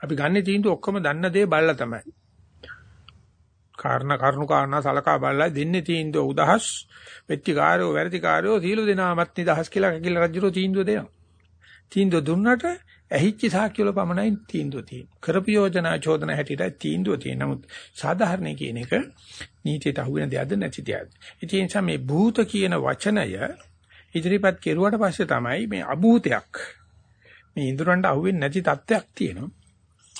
අපි ගන්න තීන්දුව ඔක්කොම දන්න දේ බලලා තමයි. කාරණා කරුණු කාරණා සලකා බලලා දෙන්නේ තීන්දුව උදහස් වෙච්චිකාරයෝ වැරදිකාරයෝ සීල දෙනාමත් නිදහස් කියලා කකිල රජුරෝ තීන්දුව දෙනවා. තීන්දුව දුන්නට ඇහිච්ච සාක්ෂිවල පමණයි තීන්දුව තියෙන්නේ. කරපු යෝජනා චෝදන හැටියට තීන්දුව තියෙන. නමුත් සාධාරණ කියන එක නීතියට අහු වෙන දෙයක්ද නැති දෙයක්ද. ඒ නිසා මේ භූත කියන වචනය ඉදිරිපත් කෙරුවට පස්සේ තමයි මේ අභූතයක් මේ ඉඳුරන්ට අහු වෙන්නේ නැති තත්ත්වයක් තියෙනවා.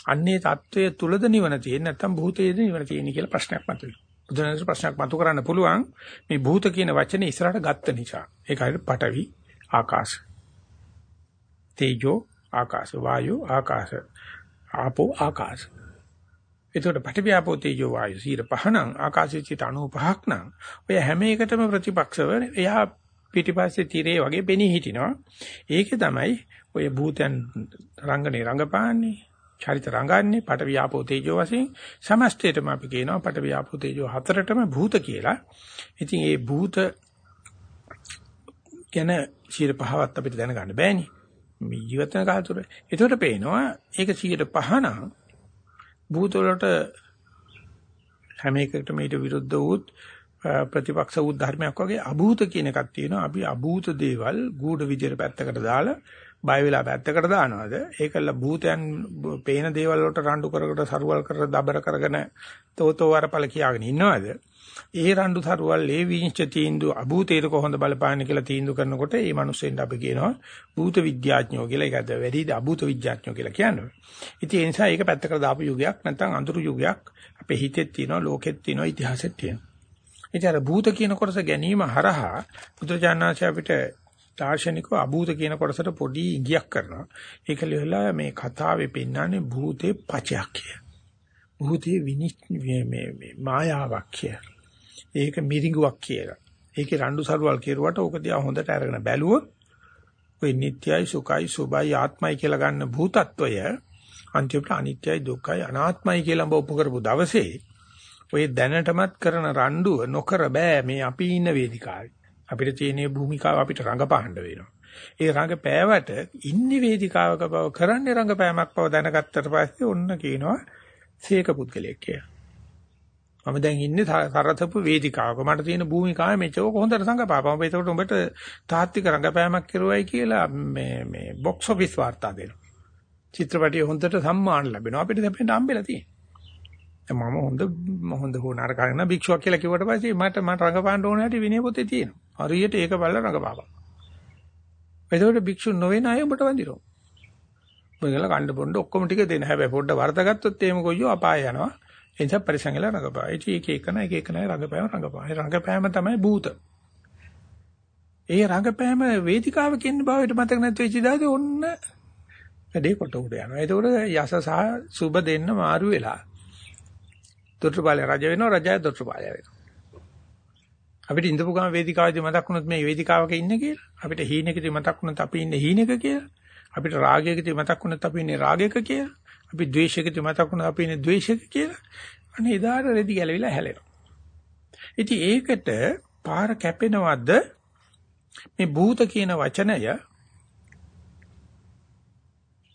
අන්නේ தত্ত্বය තුලද නිවන තියෙන්නේ නැත්නම් භූතයේද නිවන තියෙන්නේ කියලා ප්‍රශ්නයක් මතුවෙනවා. බුදුරජාණන් ප්‍රශ්නයක් මතු කරන්න පුළුවන් මේ භූත කියන වචනේ ඉස්සරහට ගත්ත නිසා. ඒක හරියට පටවි, ආකාශ, තේජෝ ආකාශ වායු ආකාශ ආපෝ ආකාශ එතකොට පටිවිආපෝ තේජෝ වායු 105 නම් ආකාශයේ චිත 95ක් නම් ඔය හැම එකටම ප්‍රතිපක්ෂව එයා පිටිපස්සේ tire වගේ පෙනී හිටිනවා ඒකේ තමයි ඔය භූතයන් රංගනේ රංගපාන්නේ චරිත රංගන්නේ පටවියාපෝ තේජෝ වශයෙන් සමස්තයටම අපි කියනවා පටවියාපෝ තේජෝ හතරටම භූත කියලා. ඉතින් ඒ භූත ගැන 105වත් අපිට දැනගන්න බෑනේ. මේ ජීවිතන කාල තුර. ඒකට පේනවා ඒක 105 නම් භූත වලට හැම එකකටම ඊට විරුද්ධ වූත් ප්‍රතිපක්ෂ වූ ධර්මයක් වගේ අභූත කියන එකක් තියෙනවා. අපි අභූත දේවල් ගුඪ විදියට පැත්තකට දාලා බය වෙලා පැත්තකට දානවද? ඒකල භූතයන් පේන දේවල් වලට රණ්ඩු කරකට සරුවල් කර දබර කරගෙන තෝතෝ වරපල කියාගෙන ඉන්නවද? ඒ රණ්ඩු තරුවල් ඒ විනිශ්චය තීන්දුව අභූතේට කොහොමද බලපාන්නේ කියලා තීන්දුව කරනකොට ඒ මිනිස්සෙන්ට අපි කියනවා භූත විද්‍යාඥයෝ කියලා. ඒකද වැඩිද අභූත විද්‍යාඥයෝ කියලා කියන්නේ. ඉතින් ඒ නිසා ඒක පැත්තකට දාපු යුගයක් නැත්නම් අඳුරු යුගයක් අපේ හිතේ තියෙනවා, ලෝකෙත් තියෙනවා, ඉතිහාසෙත් තියෙනවා. ඉතින් අර භූත කියන කොටස ගැනීම හරහා බුදුචානන්සේ අපිට දාර්ශනිකව අභූත කියන කොටසට පොඩි ඉඟියක් කරනවා. ඒක ලියලා මේ කතාවේ පෙන්නන්නේ භූතේ පචයක් කිය. භූතේ විනිශ්චය මේ මේ මායාවක් කිය. ඒක මිරිඟුවක් කියලා. ඒකේ රණ්ඩු සරුවල් කෙරුවට ඕක දිහා හොඳට අරගෙන බැලුවොත් ඔය නිට්ටයයි සුඛයි සුභයි ආත්මයි කියලා ගන්න භූතත්වය අන්තිමට අනිත්‍යයි දුක්ඛයි අනාත්මයි කියලා ඔබ ඔප්පු කරපු දවසේ ඔය දැනටමත් කරන රණ්ඩුව නොකර බෑ මේ අපි ඉන්න වේදිකාවේ. අපිට තියෙන භූමිකාව අපිට රඟපාන්න වෙනවා. ඒ රඟපෑවට ඉන්නේ වේදිකාවක බව කරන්නේ රඟපෑමක් බව දැනගත්තට පස්සේ ඔන්න කියනවා සීක පුද්ගලයෙක් කියලා. මම දැන් ඉන්නේ තරතපු වේදිකාවක. මට තියෙන භූමිකාව මෙච්චර හොඳට සංගපාපම. ඒකට උඹට තාත්වික රංගපෑමක් කරුවයි කියලා මේ මේ බොක්ස් ඔෆිස් වාර්තා දෙනවා. චිත්‍රපටිය හොඳට සම්මාන ලැබෙනවා. අපිට දැන් හම්බෙලා තියෙනවා. මම හොඳ හොඳ හොනාර කරන භික්ෂුවක් කියලා කිව්වට පස්සේ මට මට රංගපාන්න ඕන හැටි විනය පොතේ තියෙනවා. හරියට ඒක බලලා රංගපාපන්. එතකොට භික්ෂු නොවන අය ඔබට වඳිනවා. ඔයගල කණ්ඩ පොණ්ඩ ඔක්කොම ටික දෙන්න. හැබැයි පොඩ්ඩ වර්ධගත්තොත් එහෙම කොයියෝ අපාය යනවා. ඒ නිසා පරිසංගල රඟපාන. ඉතින් එක එකන එක එකන රඟපෑම රඟපාන. රඟපෑම තමයි භූත. ඒ රඟපෑම වේදිකාව කියන බවට මතක නැති වෙච්ච දාදී ඔන්න වැඩේ කොට උඩ යනවා. ඒතකොට යස සහ සුබ දෙන්න මාරු වෙලා. දොට්ටපාලය රජ වෙනවා රජය දොට්ටපාලය වෙනවා. අපිට ඉඳපු ගම වේදිකාවේදී මතක් වුණොත් මේ වේදිකාවක ඉන්නේ කියලා. අපිට හීනෙකදී මතක් වුණොත් අපි ඉන්නේ හීනෙක කියලා. අපිට රාගයකදී මතක් වුණොත් අපි ඉන්නේ රාගයක කියලා. අපි ද්වේෂයකදී මතක් වුණා අපි ඉන්නේ ද්වේෂයක කියලා. අනේ එදාට රෙදි ගැලවිලා හැලෙනවා. ඉතින් ඒකට පාර කැපෙනවද මේ භූත කියන වචනය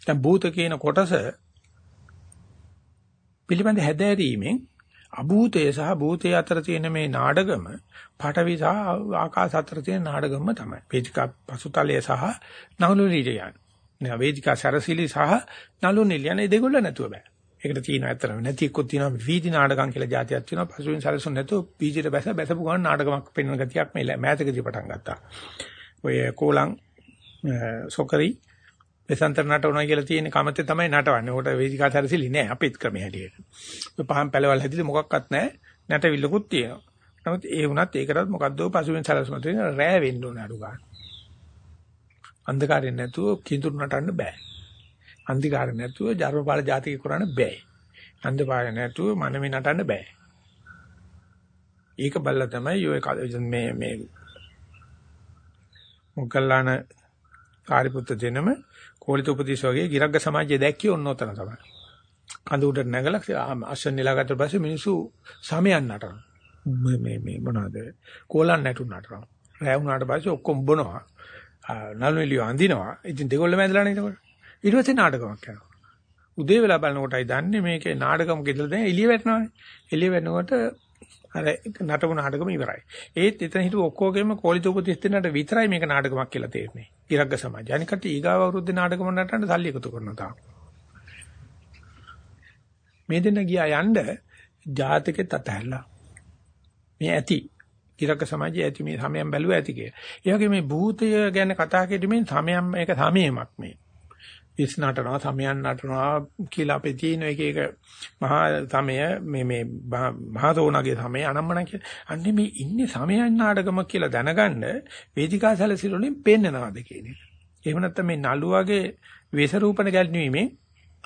දැන් භූත කියන කොටස පිළිබඳ හැදෑරීමෙන් අභූතය සහ භූතය අතර තියෙන මේ නාඩගම පඨවි සහ ආකාශ අතර තියෙන නාඩගම තමයි. වේදිකා පසුතලය සහ නහලු නිරියන්. වේදිකා සරසිලි සහ නලු නිලියන දෙගොල්ල නැතුව බෑ. ඒකට තියෙන ඇත්තම නැති එක්කත් තියෙනවා වීදි නාටකම් කියලා જાතියක් තියෙනවා. පසුවෙන් සැලසුම් නැතුව පීජිට බැස බැසපු ගමන් නාටකමක් පෙන්වන ගතියක් මේ මෑතකදී පටන් ගත්තා. ඔය කෝලං සොකරි වෙසන්තර නටවනවා කියලා තියෙන කමතේ තමයි නටවන්නේ. උකට වේදිකා සැරසිලි නෑ අපිත් ක්‍රමයේ හැටියට. ඔය පහන් පැලවල් හැදිලි මොකක්වත් නෑ. නැටවිල්ලකුත් තියෙනවා. නමුත් ඒ වුණත් ඒකටත් මොකද්ද පසුවෙන් සැලසුම් තියෙන රෑ වෙන්න ඕන අඩු ගන්න. අන්ධකාරයෙන් නැතුව කිඳුරු නටන්න බෑ. අන්ධකාරයෙන් නැතුව ජර්මපාල ජාතික කරන්න බෑ. අන්ධකාරයෙන් නැතුව මනමේ නටන්න බෑ. ඒක බල්ලා තමයි ඔය මේ මේ මොග්ගල්ලාන කාරිපුත්ත දෙනම කෝලිත උපදේශ වගේ ගිරග්ග සමාජය දැක්කේ ඔන්න ඔතන තමයි. කඳු උඩට නැගලා අශ්වන් නෙලාගත්ත පස්සේ මිනිස්සු සමයන් නටන. මේ මේ මොනවාද? කෝලන් නැටු නටනවා. රැ වුණාට පස්සේ ඔක්කොම බොනවා. නළුනිලිය අඳිනවා. ඉතින් දෙගොල්ලම ඇදලානේ එතකොට. ඊට පස්සේ නාටකමක් කරනවා. උදේ වෙලා බලනකොටයි දන්නේ මේකේ නාටකම කියලා දැන් එළිය වැටෙනවානේ. එළිය වැටෙනකොට අර නටපු නාටකම ඉවරයි. ඒත් එතන හිටපු ඔක්කොගෙම කෝලිත උපදෙස් දෙන්නට විතරයි මේක නාටකමක් කියලා තේරෙන්නේ. ඉරග්ග සමාජය. අනිකට ඊගාව අවුරුද්දේ නාටකම නටන්න සල්ලි එකතු කරනවා තාම. මේ දෙන්න ගියා යන්න ජාතකෙත් අතහැරලා. මේ ඇති ඉරක සමාජයේ ඇති මේ සමයන් බැලුවා ඇති කියලා. ඒ වගේ මේ භූතය ගැන කතා කිරීමෙන් සමයන් මේක සමයමක් මේ. විස් නටනවා සමයන් නටනවා කියලා අපේ තියෙන එක එක මහා සමය මේ මේ මහා තෝණගේ සමය අනම්මන කියලා. අන්නේ මේ ඉන්නේ සමයන් නාටකම කියලා දැනගන්න වේදිකා සැලසිලි වලින් පෙන්නනවාද කියන එක. එහෙම නැත්නම් මේ නළුවගේ වෙස රූපණ ගැල්වීමෙන්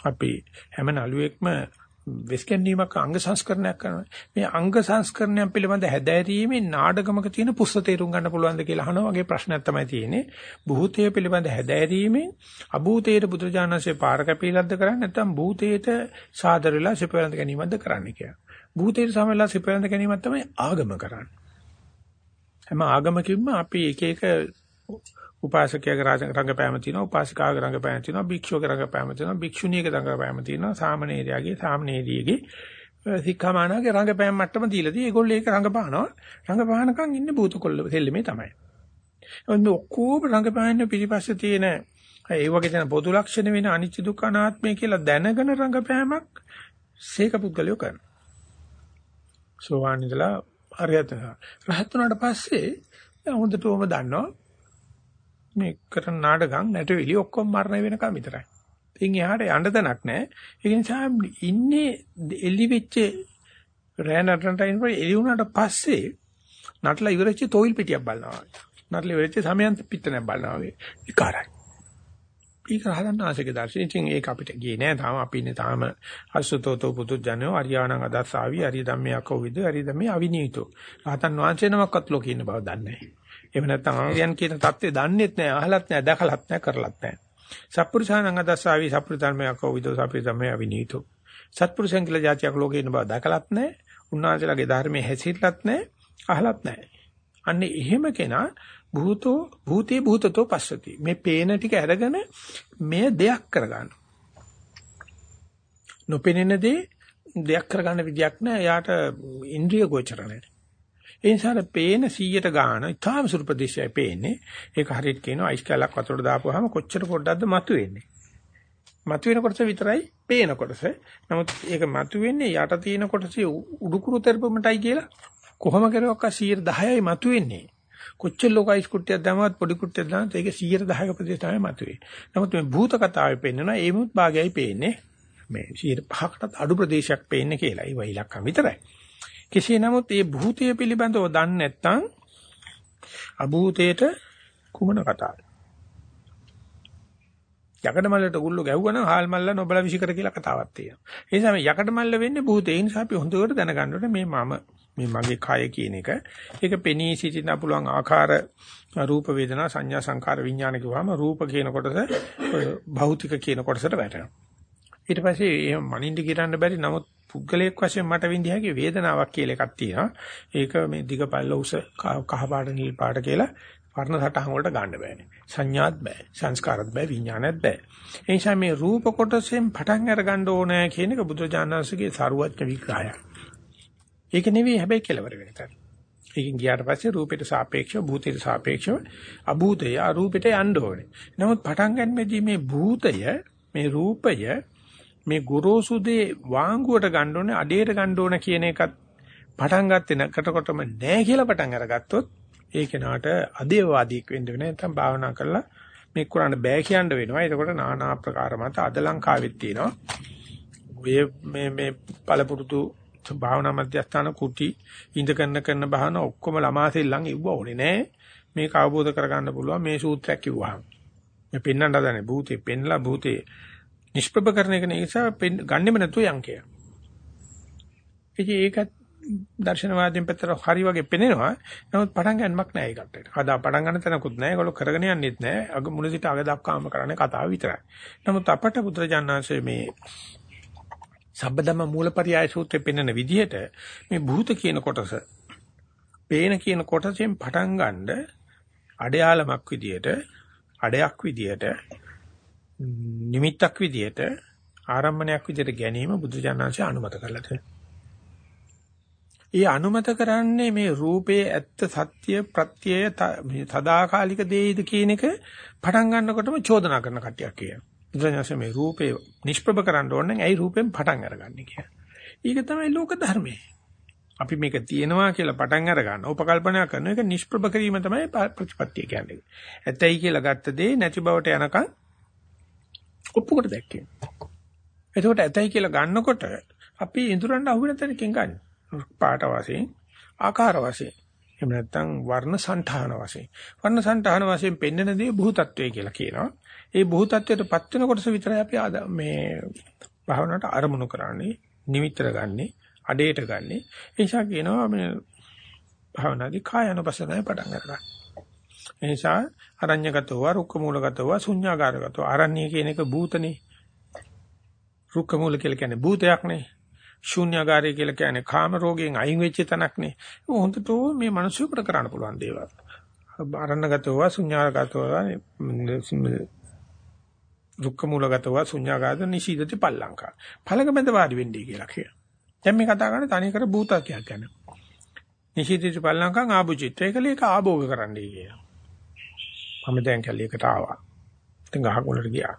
අපි හැම නළුවෙක්ම වෙස්කැන්වීමක් අංග සංස්කරණයක් කරනවා. මේ අංග සංස්කරණයන් පිළිබඳ හැදෑරීමේ නාඩගමක තියෙන පුස්ත තේරුම් ගන්න පුළුවන්ද කියලා අහනවා වගේ ප්‍රශ්නයක් තමයි තියෙන්නේ. භූතය පිළිබඳ හැදෑරීමේ අභූතයට බුදුජානසයේ පාර කැපීලද්ද කරන්නේ නැත්නම් භූතයට සාදර වෙලා සිපවලඳ ගැනීමක්ද කරන්නේ කියලා. භූතයට සමවලා සිපවලඳ ගැනීමක් තමයි ආගම කරන්නේ. හැම ආගමකින්ම අපි එක එක උපාසකයාගේ රංගපෑම තියෙනවා උපාසිකාගේ රංගපෑම තියෙනවා භික්ෂුවගේ රංගපෑම තියෙනවා භික්ෂුණියගේ රංගපෑම තියෙනවා සාමණේරයාගේ සාමණේරියගේ සික්ඛාමානාගේ රංගපෑම මට්ටම දීලාදී ඒගොල්ලෝ ඒක රංගපානවා රංගපානකම් ඉන්නේ භූතකොල්ල දෙල්ලමේ තමයි. ඔන්න ඔක්කොම රංගපාන පිටිපස්සේ තියෙන ඒ වගේ තියෙන පොදු ලක්ෂණ වෙන අනිත්‍ය දුක්ඛ අනාත්මය කියලා දැනගෙන රංගපෑමක් සීක පුද්ගලයෝ කරනවා. සෝවාන් ඉඳලා හරියට රහත් වුණාට පස්සේ හොඳටම දන්නවා මේ කරන නාටකම් නැටවිලි ඔක්කොම මරණ වෙනකම් විතරයි. ඉතින් එහාට යන්න තැනක් නැහැ. ඒ නිසා ඉන්නේ එලි වෙච්ච රෑනටන්ටයින් වල එලි වුණාට පස්සේ නටලා ඉවරෙච්ච තොইল පිටියක් බලනවා. නටලා ඉවරෙච්ච සමයන්ත පිටනක් බලනවා වගේ. විකාරයි. ඒක රහතන් වහන්සේගේ දර්ශනය. ඉතින් ඒක අපිට ගියේ නෑ. තාම අපි ඉන්නේ තාම අසුතෝතෝ පුතු ජනෝ අරියාණං අදස්සාවි අරිය ධම්මේ අකෝවිද අරිය ධම්මේ අවිනීතෝ. රහතන් වහන්සේ නමක්වත් ලෝකේ ඉන්න බව දන්නේ නෑ. එහෙම නැත්නම් ආර්යයන් කියන தත්ත්වය දන්නේත් නෑ, අහලත් නෑ, දැකලත් නෑ, කරලත් නෑ. සත්පුරුෂාණං අදස්සාවි සත්පුරුෂධර්මේ අකෝවිදෝ සත්පුරුෂධර්මේ අවිනීතෝ. සත්පුරුෂයන් කියලා જાතියක් ලෝකේ ඉන්න බව දැකලත් නෑ. උන්වහන්සේලාගේ ධර්මයේ හැසිරලත් නෑ, අහලත් නෑ. අන්නේ එහෙම කෙනා භූතෝ භූතේ භූතතෝ පස්සති. මේ පේන ටික අරගෙන මේ දෙයක් කරගන්න. නොපෙනෙන දේ දෙයක් කරගන්න විදියක් නෑ. එයාට ඉන්ද්‍රිය ගෝචර නෑ. ඒ නිසා පේන 100ට ගාන ඉතාම සුළු ප්‍රදේශයයි පේන්නේ. ඒක හරියට කියනවා අයිස් කැලක් වතුරට දාපුවාම කොච්චර පොඩ්ඩක්ද මතුවෙන්නේ. මතුවෙන කොටස විතරයි පේන කොටස. නමුත් ඒක මතුවෙන්නේ යට තියෙන කොටසේ උඩුකුරු තරපමටයි කියලා කොහොම කරුවක් 110යි මතුවෙන්නේ. කොච්චර ලෝක අයිස් කුට්ටියක් දැමවත් පොඩි කුට්ටියක් දැමවත් ඒක 110ක ප්‍රදේශ තමයි මතුවේ. නමුත් මේ භූත කතාවේ පෙන්නනවා ඒමුත් භාගයයි පේන්නේ. මේ 105කටත් අඩු ප්‍රදේශයක් පේන්නේ කියලා. ඒ වයි ඉලක්කම් විතරයි. කෙසේ නමුත් මේ භූතය පිළිබඳව දන්නේ නැත්නම් අභූතයට කුමන කතාවද? යකඩ මල්ලට ගුල්ල ගැහුවනම් හාල් මල්ල නොබල විසිකර කියලා කතාවක් තියෙනවා. ඒ නිසා මේ යකඩ මල්ල වෙන්නේ භූතේ. ඒ නිසා අපි හොඳට දැනගන්න ඕනේ මේ මම මේ මගේ කය කියන එක. ඒක පෙනී සිටින්න පුළුවන් ආකාර රූප වේදනා සංඥා සංකාර විඥාන කිව්වම රූප කියන කොටස භෞතික කියන කොටසට වැටෙනවා. ඊට පස්සේ එහෙම මනින්ද කියන්න බැරි නමුත් පුද්ගලයෙක් වශයෙන් මට විඳිය හැකි වේදනාවක් කියලා එකක් තියෙනවා. ඒක මේ දිග පල්ල උස කහ පාට නිල් පාට කියලා වර්ණ සටහන් වලට ගන්න බෑනේ. සංඥාත් බෑ. සංස්කාරත් බෑ. විඥානත් බෑ. ඒ නිසා මේ රූප කොටසෙන් පටන් අර ගන්න ඕනේ කියන එක බුදුජානනාංශගේ සරුවත්න විග්‍රහයක්. ඒක නෙවෙයි හැබැයි කෙලවර වෙන තැන. ඒකෙන් ගියාට පස්සේ රූපයට සාපේක්ෂව භූතයට සාපේක්ෂව අභූතය අරූපයට යන්න ඕනේ. නමුත් පටන් ගන්නෙදී මේ භූතය මේ රූපය මේ ගොරෝසු දේ වාංගුවට ගන්න ඕනේ අඩේට ගන්න ඕන කියන එකත් පටන් ගත්තේ නැකටකොටම නෑ කියලා පටන් අරගත්තොත් ඒ කෙනාට අදේවාදීක් වෙන්න වෙන නැත්නම් භාවනා කරලා මේක කරන්න බෑ කියන්න වෙනවා. එතකොට নানা ආකාර මත අද ලංකාවෙත් තියෙනවා. ඔය මේ මේ පළපුරුදු භාවනා මධ්‍යස්ථාන කුටි ඉඳ කරන කරන භාවන ඔක්කොම ළමා සෙල්ලම් ඉව්ව ඕනේ නෑ. මේක අවබෝධ කරගන්න පුළුවන් මේ සූත්‍රයක් කිව්වහම. මේ පෙන්වන්න හදනේ භූතේ පෙන්ලා භූතේ නිෂ්ප්‍රභ කරන එක නිසා ගන්නෙම නැතුව යන් කිය. ඉතින් ඒකත් දර්ශනවාදයෙන් පැත්තට හරි වගේ පෙනෙනවා. නමුත් පටන් ගන්නමක් නැහැ ඒකට. කදා පටන් ගන්න තැනකුත් නැහැ. ඒගොල්ලෝ කරගෙන යන්නෙත් නැහැ. අග මුල සිට අග දක්වාම කරන්නේ කතාව විතරයි. නමුත් අපට බුදුරජාණන්සේ මේ සබ්බදම මූලපරියාය සූත්‍රයේ පෙන්වන විදිහට මේ භූත කියන කොටස පේන කියන කොටසෙන් පටන් ගන්න අඩයාලමක් විදියට අඩයක් විදියට නිමිත්තක් විදියට ආරම්භණයක් විදියට ගැනීම බුදුජානනාංශය අනුමත කරලා තියෙනවා. ඒ අනුමත කරන්නේ මේ රූපයේ ඇත්ත සත්‍ය ප්‍රත්‍යය සදාකාලික දෙයිද කියන එක පටන් ගන්නකොටම චෝදනා කරන කට්ටියක් කියනවා. බුදුජානනාංශය මේ රූපේ නිෂ්ප්‍රභ කරන්න ඕන නම් ඇයි රූපෙන් පටන් අරගන්නේ කියලා. ඒක තමයි ලෝක ධර්මය. අපි මේක තියෙනවා කියලා පටන් අර ගන්න. උපකල්පනය කරන එක නිෂ්ප්‍රභ කිරීම තමයි ප්‍රතිපත්තිය කියන්නේ. ඇතයි කියලා ගත්ත දේ නැති බවට යනකම් ඔප්පුකට දැක්කේ. එතකොට ඇතයි කියලා ගන්නකොට අපි ඉඳුරන් අහු වෙන තැනකින් ගන්න. පාට වශයෙන්, ආකාර වශයෙන්, එහෙම නැත්නම් වර්ණ సంతාන වශයෙන්. වර්ණ సంతාන වශයෙන් පෙන්වන දේ බුහතත්වයේ කියලා කියනවා. ඒ බුහතත්වයටපත් වෙන කොටස විතරයි අපි මේ භාවනාවට අරමුණු කරන්නේ, නිමිත්‍ර ගන්නේ, අඩේට ගන්නේ. ඒ නිසා කියනවා මේ භාවනාදී කායano පසනාවේ පටන් ගන්නවා. ඒ නිසා අරඤ්‍යගතව රුක්ක මූලගතව ශුඤ්ඤාගාරගතව අරණ්‍ය කියන එක භූතනේ. රුක්ක මූල කියලා කියන්නේ භූතයක්නේ. ශුඤ්ඤාගාරය කියලා කියන්නේ කාම රෝගයෙන් අයින් වෙච්ච තැනක්නේ. හොඳට මේ මිනිස්සුන්ට කරන්න පුළුවන් දේවල්. අරණ්‍යගතව ශුඤ්ඤාගතව රුක්ක මූලගතව ශුඤ්ඤාගාත නිශීදති පල්ලංකා. ඵලක බඳ වාඩි වෙන්නේ කියලා කියනවා. දැන් මේ කතා කරන්නේ තනි කර භූතකයක් ගැන. නිශීදති පල්ලංකං ආභුචිත්ත ඒකල ඒක ආභෝග කරන්නයි කියනවා. මම දැන් කැලේකට ආවා. ඉතින් ගහක් වලට ගියා.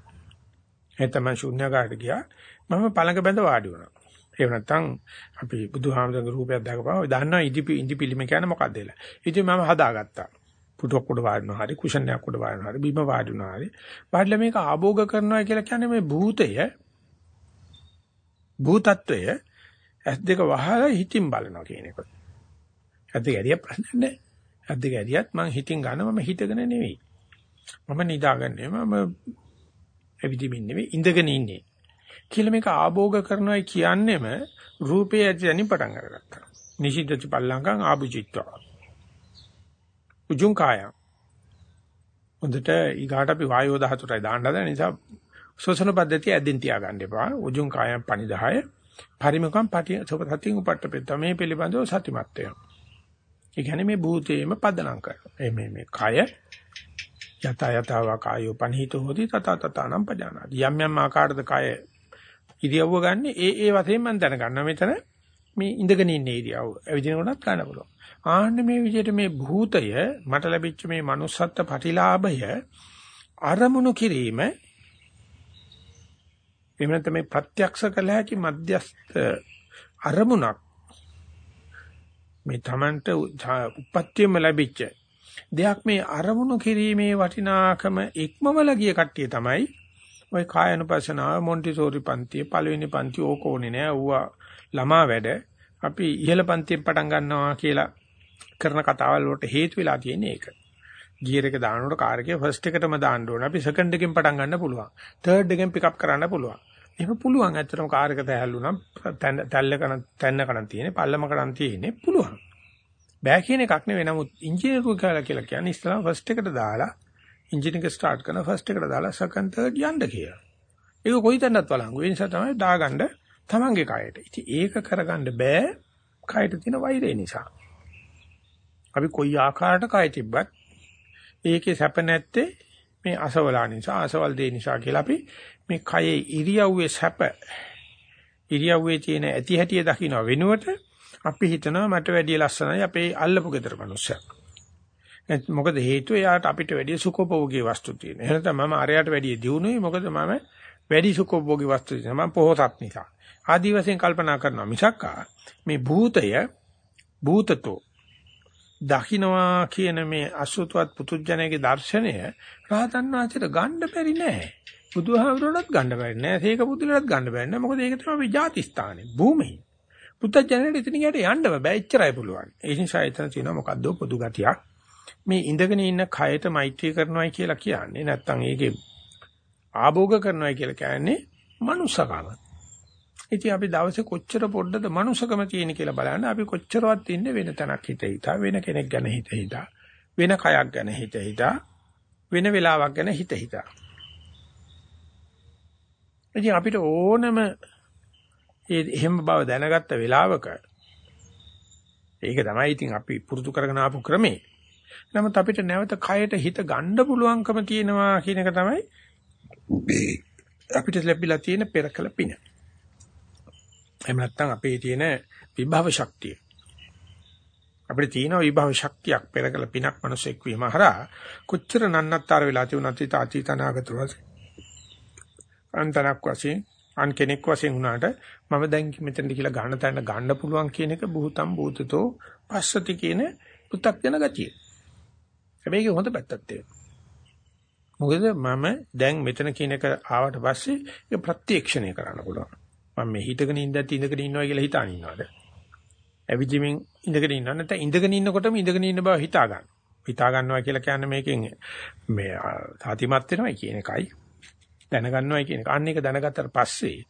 ඒ තමයි ශුන්‍යකාරට ගියා. මම පළඟ බැඳ වාඩි වුණා. එහෙම නැත්නම් අපි බුදුහාමරගේ රූපයක් දැකපුවා. ඔය දන්නවා ඉදි ඉදි පිළිම කියන්නේ මොකක්ද කියලා. ඉතින් මම හදාගත්තා. පුටුවක් උඩ වාඩිනවා හරි කුෂන්යක් උඩ වාඩිනවා හරි බිම වාඩිනවා හරි. වාඩිලා මේක ආභෝග කරනවා කියලා කියන්නේ මේ භූතය භූතත්වය ඇස් දෙක වහලා හිතින් බලනවා කියන එක. ඇද්ද ගැරිය ප්‍රශ්න නැහැ. ඇද්ද ගැරියත් මං හිතින් ගන්න මම හිතගෙන නෙවෙයි. මම නිදාගන්නේ මම එවිදිමින් නෙවෙයි ඉඳගෙන ඉන්නේ. කියලා මේක ආභෝග කරනවා කියන්නේම රූපේ ඇතිදැනි පටන් අරගත්තා. නිසිද්ධති පල්ලංකං ආභුජිත්වා. උජුං කායං. හොඳට ඊගාට අපි වායෝ දහතුටයි දාන්න හදන නිසා ශෝෂණ පද්ධතිය ඇදින් තියාගන්න එපා. උජුං කායං පනිදාය පරිමකම් පටි සතින් උපට්ඨපෙත්ත මේ පිළිබඳව සතිමත් වෙනවා. ඒ කියන්නේ මේ භූතේම පදනම් කරනවා. මේ මේ කය යත යතව කායෝ පනිහිතෝ හොති තත තතනම් පජානාති. යම් යම් ආකාරද කය ඉරියව්ව ගන්න ඒ ඒ වශයෙන් මම දැනගන්නවා මෙතන මේ ඉඳගෙන ඉන්න ඉරියව්ව. එවිදින කොටත් ගන්න පුළුවන්. ආන්න මේ විදිහට මේ භූතය මට ලැබිච්ච මේ manussත්ත්ව ප්‍රතිලාභය අරමුණු කිරීම එහෙම නැත්නම් මේ ප්‍රත්‍යක්ෂ කළ හැකි මධ්‍යස්ත අරමුණක් මේ Tamanට උපත්තියම ලැබිච්ච දෙයක් මේ අරමුණු කිරීමේ වටිනාකම ඉක්මවල ගිය කට්ටිය තමයි ওই කායනුපසනාව මොන්ටිසෝරි පන්තිය පළවෙනි පන්ති ඕකෝනේ නෑ ඌවා ළමා වැඩ අපි ඉහළ පන්තියෙන් පටන් ගන්නවා කියලා කරන කතාවල් වලට හේතු වෙලා තියෙන්නේ ඒක. ගියර් එක දානකොට කාර් එකේ ෆස්ට් එකටම දාන්න ඕන. අපි සෙකන්ඩ් එකෙන් පටන් ගන්න පුළුවන්. තර්ඩ් එකෙන් පිකප් කරන්න පුළුවන්. එහෙම පුළුවන්. ඇත්තටම කාර් එක තැහැල්ලු නම් තැල්ල කන තැන්න කන තියෙන්නේ, පල්ලම කන තියෙන්නේ පුළුවන්. බෑ කියන එකක් නෙවෙයි. නමුත් ඉංජිනේරු කියලා කියලා කියන්නේ ඉස්සලා ෆස්ට් එකට දාලා එන්ජින් එක ස්ටාර්ට් කරන ෆස්ට් එකට දාලා සෙකන්ඩ් තර්ඩ් යන්න කියලා. ඒක කොයිතැනවත් වළංගු. ඒ නිසා තමයි දාගන්න තමන්ගේ කයට. ඉතින් ඒක කරගන්න බෑ කයට තියෙන වෛරය නිසා. අපි කොයි ආකාරයකට කය තිබ්බත් ඒකේ සැප නැත්තේ මේ අසවලා නිසා අසවල් දේ නිසා කියලා අපි මේ කයේ ඉරියව්වේ සැප ඉරියව්වේ තියෙන ඇති හැටිය දකින්න වෙනුවට අපි හිතනවා මට වැඩිය ලස්සනයි අපේ අල්ලපු ගෙදර මිනිස්සයා. මොකද හේතුව එයාට අපිට වැඩිය සුඛෝපභෝගී වස්තු තියෙන. එහෙනම් තමයි මම අරයට වැඩිය දියුණුයි මොකද මම වැඩි සුඛෝපභෝගී වස්තු තියෙන. මම පොහොසත් නිසා. ආදි වශයෙන් කල්පනා කරනවා මිසක් මේ භූතය භූතතෝ දකින්නවා කියන මේ අසුතවත් පුතුජනයේ දර්ශනය රහතන් වහන්සේට ගන්න බැරි නෑ. බුදුහාමුදුරණත් ගන්න බැරි නෑ. සීක පුදුලට ගන්න බැරි නෑ. මොකද ඒක තමයි ಜಾති ස්ථානේ. භූමිය. පුතුජනයට ඉතින් යට යන්න බෑ. එච්චරයි පුළුවන්. ඒ නිසා එතන තියෙනවා මොකද්ද පොදු ගතියක්. මේ ඉඳගෙන ඉන්න කයට මෛත්‍රී කරනවායි කියලා කියන්නේ නැත්තම් ඒකේ ආභෝග කරනවායි කියලා කියන්නේ මනුස්සකම. ඉතින් අපි දවසේ කොච්චර පොඩ්ඩද මනුස්සකම තියෙන කියලා බලන්න අපි කොච්චරවත් ඉන්නේ වෙන තැනක් හිත හිතා වෙන කෙනෙක් ගැන හිත හිතා වෙන කයක් ගැන හිත හිතා වෙන වෙලාවක් ගැන හිත හිතා ඉතින් අපිට ඕනම ඒ එහෙම බව දැනගත්ත වෙලාවක ඒක තමයි ඉතින් අපි පුරුදු කරගෙන ආපු ක්‍රමේ නමුත් අපිට නැවත කයට හිත ගන්න පුළුවන්කම තියෙනවා කියන එක තමයි අපිට ලැබිලා තියෙන පෙරකල පින. එහෙම නැත්නම් අපේ තියෙන විභව ශක්තිය. අපිට තියෙන විභව ශක්තියක් පෙරකල පිනක් මිනිසෙක් වීම හරහා කොච්චර නන්නත්තර වෙලා තියුණත් හිත අතීතනාගත වශයෙන් අන්තරක් වශයෙන් අන් කෙනෙක් වශයෙන් වුණාට මම දැන් මෙතනදි කියලා ගන්න තැන ගන්න පුළුවන් කියන එක බුතම් බුතතෝ පස්සති කියන පු탁ජන ගතිය. හැබැයි ඒක හොඳ පැත්තක් තියෙනවා. මොකද මම දැන් මෙතන කියන එක ආවට පස්සේ ඒක ප්‍රත්‍යක්ෂණය කරන්න පුළුවන්. මම මේ හිතගෙන ඉඳලා ඉඳගෙන ඉන්නවා කියලා හිතාන ඉන්නවද? ඇවිදිමින් ඉඳගෙන ඉන්නව නැත්නම් ඉඳගෙන ඉන්නකොටම ඉඳගෙන ඉන්න බව හිතා ගන්න. හිතා ගන්නවා කියලා කියන්නේ මේකෙන් මේ සාතිමත් වෙනවා කියන එකයි. දැනගන්නවයි කියන එක. අන්න ඒක දැනගත්තට පස්සේ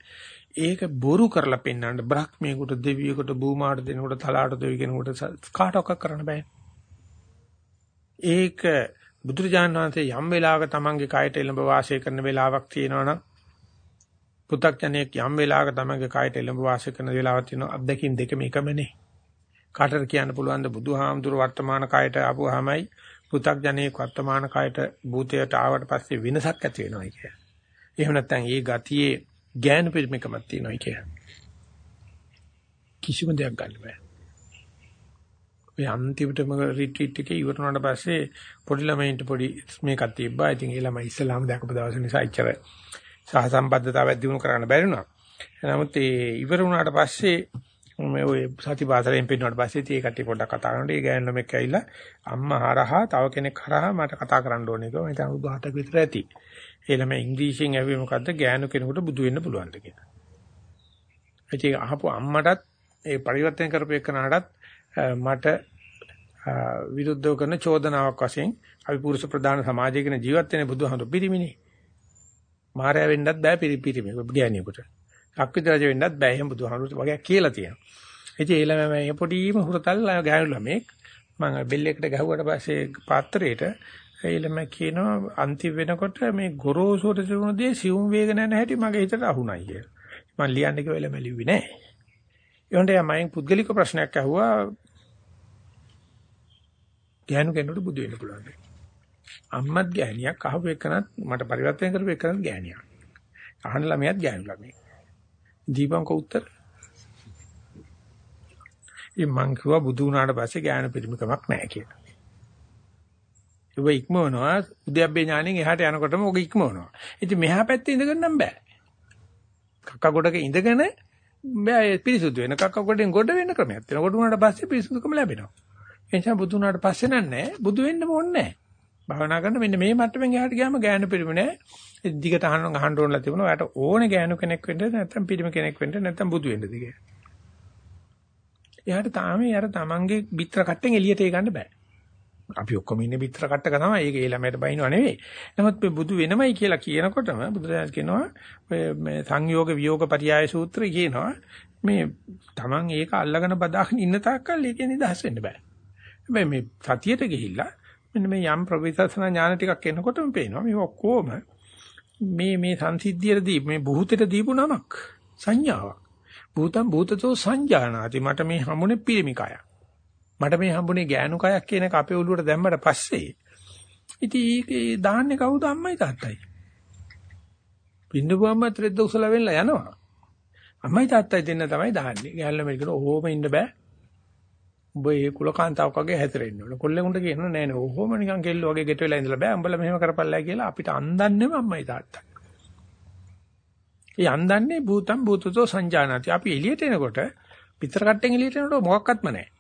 ඒක බොරු කරලා පෙන්වන්න බ්‍රහ්මියෙකුට දෙවියෙකුට භූමාට දෙනකොට තලාට දෙවි කෙනෙකුට කාටවත් කරන්න බෑ. ඒක බුදුරජාණන් වහන්සේ යම් වෙලාවක තමන්ගේ කයට එළඹ වාසය කරන වෙලාවක් තියෙනවනම් පු탁ජනෙක් යම් වෙලාවක තමගේ කායට එළඹ වාසය කරන වෙලාවක් තියෙනවා අත්දැකීම් දෙකම එකමනේ. කාටද කියන්න පුළුවන් ද බුදුහාමුදුර වර්තමාන කායට ආපුවාමයි පු탁ජනෙක් වර්තමාන කායට භූතයට ආවට පස්සේ වෙනසක් ඇති වෙනවා කිය. එහෙම නැත්නම් ඒ ගතියේ ඥාන පරිමකමක් තියෙනවා කිය. කිසිම දෙයක් ගන්න බෑ. මේ අන්තිමටම රිට්‍රීට් එකේ ඉවර වුණාට පස්සේ පොඩි ළමයින්ට පොඩි මේකක් තිබ්බා. ඉතින් ඒ ළමයි ඉස්සලාම දැකපු දවස් නිසා ඉච්චර සහ සම්බද්ධතාවයක් දිනු කරන්න බැරි වුණා. නමුත් ඒ ඉවර වුණාට පස්සේ මේ ඔය සතිපාසලෙන් පිටුනට පස්සේ tie කට්ටිය පොඩ්ඩක් කතා කරනකොට ඒ ගෑනු ළමෙක් ඇවිල්ලා අම්මා හරහා තව කෙනෙක් හරහා මට කතා කරන්න ඕනේ කියලා. මම හිතා උදේ 7ක විතර ඇති. ඒ ළමයා ඉංග්‍රීසියෙන් ඇහුවේ මොකද්ද ගෑනු කෙනෙකුට බුදු වෙන්න පුළුවන්ද කියලා. ඒක අහපු අම්මටත් ඒ පරිවර්තන කරපු එකනටත් මට විරුද්ධව කරන චෝදනාවක් වශයෙන් අපි පුරුෂ ප්‍රධාන සමාජයකින ජීවත් වෙන බුදුහාමුදුරු පිරිමිනේ. මාරය වෙන්නත් බෑ පිරිපිරිමි ගෑණියෙකුට. අක්විත රජ වෙන්නත් බෑ එහෙම බුදුහාමුදුරු වගේ කියලා තියෙනවා. ඉතින් ඒ ළමයා මේ පොඩිම හුරතල් ගෑනු ළමෙක් මම බෙල් එකට ගැහුවට පස්සේ පාත්‍රයට ඒ ළමයා කියනවා අන්තිම වෙනකොට මේ ගොරෝසුට තිබුණ දේ සිවුම් වේගන නැ හැටි මගේ හිතට අහුණයි කියලා. මම ලියන්න කිව්වෙල මැලිව්වේ නෑ. ඒොන්ට මම පුද්ගලික ප්‍රශ්නයක් අහුවා ගෑනු කෙනෙකුට බුදු වෙන්න පුළුවන්. අම්මත් ගෑණියක් අහපු එකනත් මට පරිවර්තන කරපු එකනත් ගෑණියක්. අහන ළමයාත් ගෑනු ළමයි. දීපංක උත්තර. ඉතින් මං කිව්වා බුදු වුණාට පස්සේ ගෑනු පිරිමිකමක් නැහැ කියලා. ඒක ඉක්මවනවා උද්‍යප්පේ ඥාණයෙන් එහාට යනකොටම ඔක ඉක්මවනවා. ඉතින් මෙහා පැත්තේ ඉඳගෙන නම් බෑ. කක්ක ගොඩක ඉඳගෙන බෑ පිරිසුදු වෙන කක්ක ගොඩෙන් ගොඩ වෙන ක්‍රමයක් තියෙනවා. ගොඩ වුණාට පස්සේ පිරිසුදුකම ලැබෙනවා. ඒ නිසා බුදු වුණාට පස්සේ නන්නේ බුදු වෙන්න ඕනේ නැහැ. භාවනා කරන මෙන්න මේ මට්ටමින් එහාට ගියාම ගෑනු පිරිමි නෑ. දිගට අහන්න අහන්න ඕනලා තිබුණා. ඔයාට ඕනේ ගෑනු කෙනෙක් වෙන්න නැත්නම් පිරිමි කෙනෙක් වෙන්න නැත්නම් බුදු වෙන්නද කියලා. එයාට තාම අර තමන්ගේ පිටර කට්ටෙන් එළියට ඒ ගන්න බෑ. අපි ඔක්කොම ඉන්නේ පිටර කට්ටක තමයි. ඒක ඒ ළමයට බයින්ව නෙවෙයි. නමුත් මේ බුදු වෙනමයි කියලා කියනකොටම බුදුදහම කියනවා මේ සංයෝග විയോഗ පරියාය සූත්‍රය කියනවා මේ තමන් ඒක අල්ලගෙන බදාගෙන ඉන්න තාක්කල් ඒකේ නිදහස් වෙන්න බෑ. හැබැයි මේ සතියට ගිහිල්ලා මෙන්න මේ යම් ප්‍රවිසසන ඥාන ටිකක් එනකොටම පේනවා මේ ඔක්කොම මේ මේ සංසිද්ධියේදී මේ බුහුතට දීපු නමක් සංඥාවක්. භූතම් භූතතෝ සංජානාති මට මේ හම්බුනේ පිරිමි කයක්. මට මේ හම්බුනේ ගෑනු කයක් කියන එක අපේ ඔළුවට දැම්මට පස්සේ ඉතින් ඒකේ දාන්නේ කවුද අම්මයි තාත්තයි. පින්නපුවම ත්‍රිද්ද උසල වෙන්න යනවා. අම්මයි තාත්තයි දෙන්න තමයි දාන්නේ. ගෑල්ල මෙල්කන ඕම ඉන්න බෑ. උඹ ඒ කුලකාන්තාවක් වගේ හැතරෙන්න ඕන. කොල්ලෙකුන්ට කියනවා නෑ නෑ ඕම නිකන් කෙල්ල වගේ ගෙට වෙලා ඉඳලා බෑ. උඹලා මෙහෙම කරපල්ලා කියලා අපිට අන්දන්නේම අම්මයි තාත්තයි. ඒ අන්දන්නේ භූතම් භූතතෝ සංජානති. අපි එළියට එනකොට පිටර කට්ටෙන් එළියට එනකොට මොකක්වත්ම නැහැ.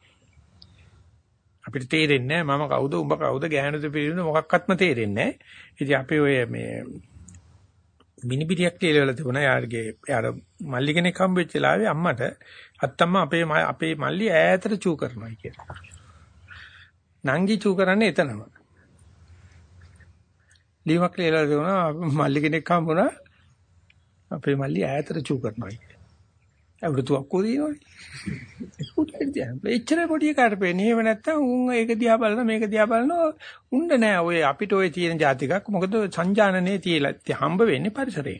අපිට තේරෙන්නේ නැහැ මම කවුද උඹ කවුද ගෑනුද පිළිඳ මොකක්වත්ම තේරෙන්නේ නැහැ. ඉතින් අපි ඔය මේ මිනිබිරියක් කියලා තිබුණා. යාගේ යාර මල්ලි කෙනෙක් හම්බෙච්ච වෙලාවේ අම්මට අත්තම්ම අපේ අපේ මල්ලි ඈතට චූ කරනවා කියලා. නංගි චූ කරන්නේ එතනම. ලියුමක් ලියලා තිබුණා මල්ලි කෙනෙක් හම්බුණා අපේ මල්ලි ඈතට චූ කරනවා කියන්නේ. අවුරුදු අක්කෝ දිනවනේ. ඒකට දිහා. එච්චර පොඩි එකාට පේන්නේ. එහෙම නැත්තම් උන් ඒක දිහා බලන මේක දිහා බලනවා උන්න නෑ ඔය අපිට ඔය තියෙන જાතිකක් මොකද සංජානනයේ තියලා හම්බ වෙන්නේ පරිසරේ.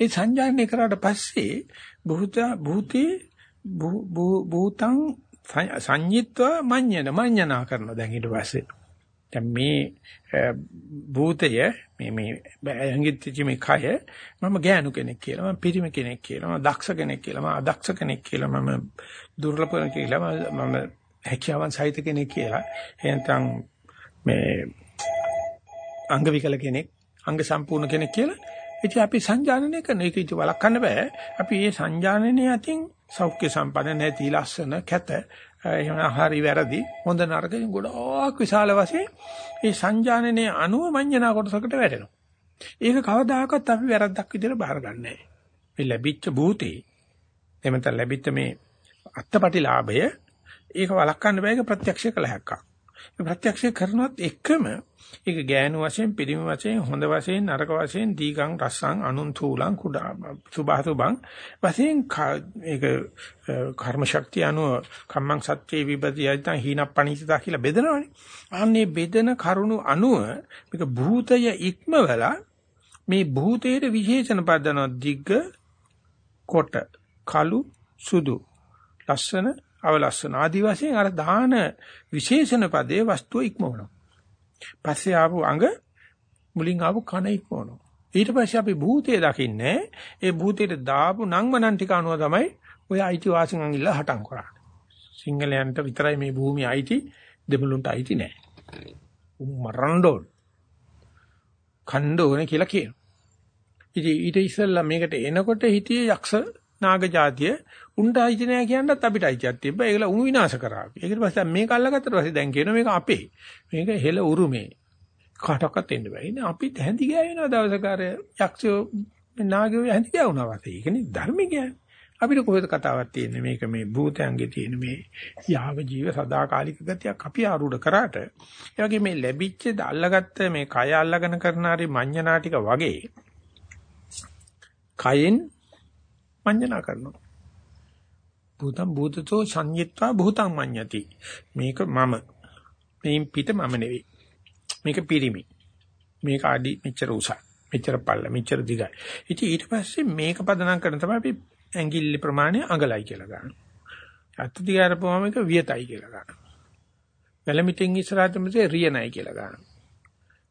ඒ සංජානනය කරාට පස්සේ භූත භූතේ භූතං සංයිත්ව මඤ්ඤන මඤ්ඤනා කරනවා දැන් ඊට පස්සේ. දැන් මේ භූතය මේ මේ ඇඟිච්ච මේ කය මම ගෑනු කෙනෙක් කියලා මම පිරිමි කෙනෙක් කියලා මම දක්ෂ කෙනෙක් කියලා මම අදක්ෂ කෙනෙක් කියලා මම දුර්ලභ කෙනෙක් කියලා මම හැකියාවන් සහිත කෙනෙක් කියලා. එහෙනම් මේ අංග විකල කෙනෙක් අංග සම්පූර්ණ කෙනෙක් කියලා. ඉතින් අපි සංජානනය කරන එක ඉති වළක්වන්න බෑ. අපි මේ සංජානනය අතින් සෞඛ්‍ය සම්පන්න නැති ලස්සන කැත එහෙම හරි වැරදි හොඳ නරක ගොඩාක් විශාල වශයෙන් මේ සංජානනයේ අනුව මඤ්ඤණා කොටසකට වැටෙනවා. ඒක කවදාකවත් අපි වැරද්දක් විදිහට බාර ගන්නෑ. මේ ලැබිච්ච භූතේ එමෙතන ලැබිච්ච මේ අත්පටිලාභය ඒක වළක්වන්න බෑ ඒක ප්‍රත්‍යක්ෂ කළ හැක්කක්. ප්‍රත්‍යක්ෂ කරනවත් එකම ඒක ගෑනු වශයෙන් පිරිමි වශයෙන් හොඳ වශයෙන් නරක වශයෙන් දීගං රස්සං අනුන් තූලං කුඩා සුභාසුභං වශයෙන් ඒක කර්ම ශක්තිය අනුව කම්මං සත්‍යේ විපතිය නැත්නම් හීනප්පණීතතා කියලා බෙදනවනේ. අනේ බෙදන කරුණු අනුව මේක භූතය ඉක්මවලා මේ භූතයේ විශේෂණ පදනවා දිග්ග කොට කළු සුදු ලස්සන අවලස්සන ආදි වශයෙන් අර දාන විශේෂණ පදයේ වස්තුව ඉක්මවනවා. පස්සේ ආපු අඟ මුලින් ආපු කන ඉක්මවනවා. ඊට පස්සේ අපි භූතය දකින්නේ ඒ භූතයට දාපු නංවනන් ටික අනුව තමයි ඔය අයිති වාසිකම් ඉල්ල හටම් කරන්නේ. සිංහලයන්ට විතරයි මේ භූමිය අයිති දෙමළුන්ට අයිති නෑ. උන් මරණ්ඩෝන් කණ්ඩෝනේ කියලා කියනවා. ඉතින් ඊට ඉස්සෙල්ලා මේකට එනකොට හිටියේ යක්ෂ නාග జాතිය උන්ට අයිති නෑ කියන්නත් අපිට අයිතියක් තිබ්බා. ඒකලා උන් විනාශ කරා. ඒකට පස්සේ මේක අල්ලගත්තට පස්සේ දැන් කියනවා මේක අපේ. මේක හෙළ උරුමේ. කාටවත් එන්න බෑ. ඉතින් අපි හැඳි ගෑවෙනවා දවසක අර යක්ෂයෝ නාගයෝ හැඳි ගෑවුනා වාසේ. ඒකනේ ධර්ම කියන්නේ. අපිට කොහෙද කතාවක් තියෙන්නේ මේක මේ භූතයන්ගේ තියෙන මේ යාව ජීව සදාකාලික ගතියක් අපි ආරූඪ කරාට ඒ වගේ මේ ලැබිච්ච අල්ලගත්ත මේ කය අල්ලගෙන කරන හරි මඤ්ඤණා ටික වගේ කයෙන් මඤ්ඤණා කරනවා භූතම් භූතතෝ සංයත්වා භූතං මඤ්ඤති මේක මම මේන් පිට මම නෙවෙයි මේක පිරිමි මේක අඩි මෙච්චර උසයි මෙච්චර පල්ල මෙච්චර දිගයි ඉතින් ඊට පස්සේ මේක පදනම් කරන තමයි අපි ඇඟිල්ල ප්‍රමාණය අඟලයි කියලා ගන්නවා. අත් දිගාරපුවම එක වියතයි කියලා ගන්නවා. වැලමිටින් ඉස්සරහට මෙතේ රියනයි කියලා ගන්නවා.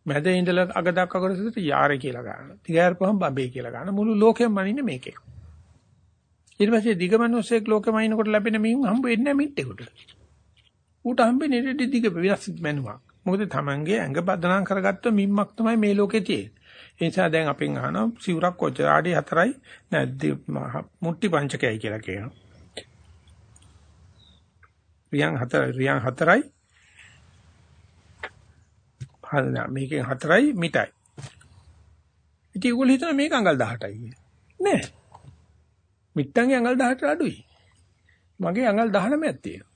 මැද ඉඳලා අග දක්වා කරසට යාරේ කියලා ගන්නවා. දිගාරපුවම බබේ කියලා ගන්නවා. මුළු ලෝකෙම මනින්නේ මේකේ. ඊට පස්සේ දිගමනෝසෙක් ලෝකෙම අයින්කොට ලැබෙන මින් හම්බ වෙන්නේ නැහැ මිට්ටේකට. ඌට හම්බෙන්නේ රෙඩි දිග විශ්වාස මනුවක්. මොකද Tamange ඇඟ බදනම් කරගත්ත මිම්මක් තමයි මේ ලෝකේ තියෙන්නේ. ඒ නිසා දැන් අපෙන් අහනවා සිවුරක් කොච්චර ආඩි 4යි නැද්ද මුට්ටි පංචකයයි කියලා කියනවා. රියන් 4 රියන් 4යි හරිද මේකෙන් 4යි මිටයි. ඉතින් ඒගොල්ලෝ හිතන මේක අඟල් 18යි කියලා. නෑ. මිට්ටන්ගේ අඟල් 18 අඩුයි. මගේ අඟල් 19ක් තියෙනවා.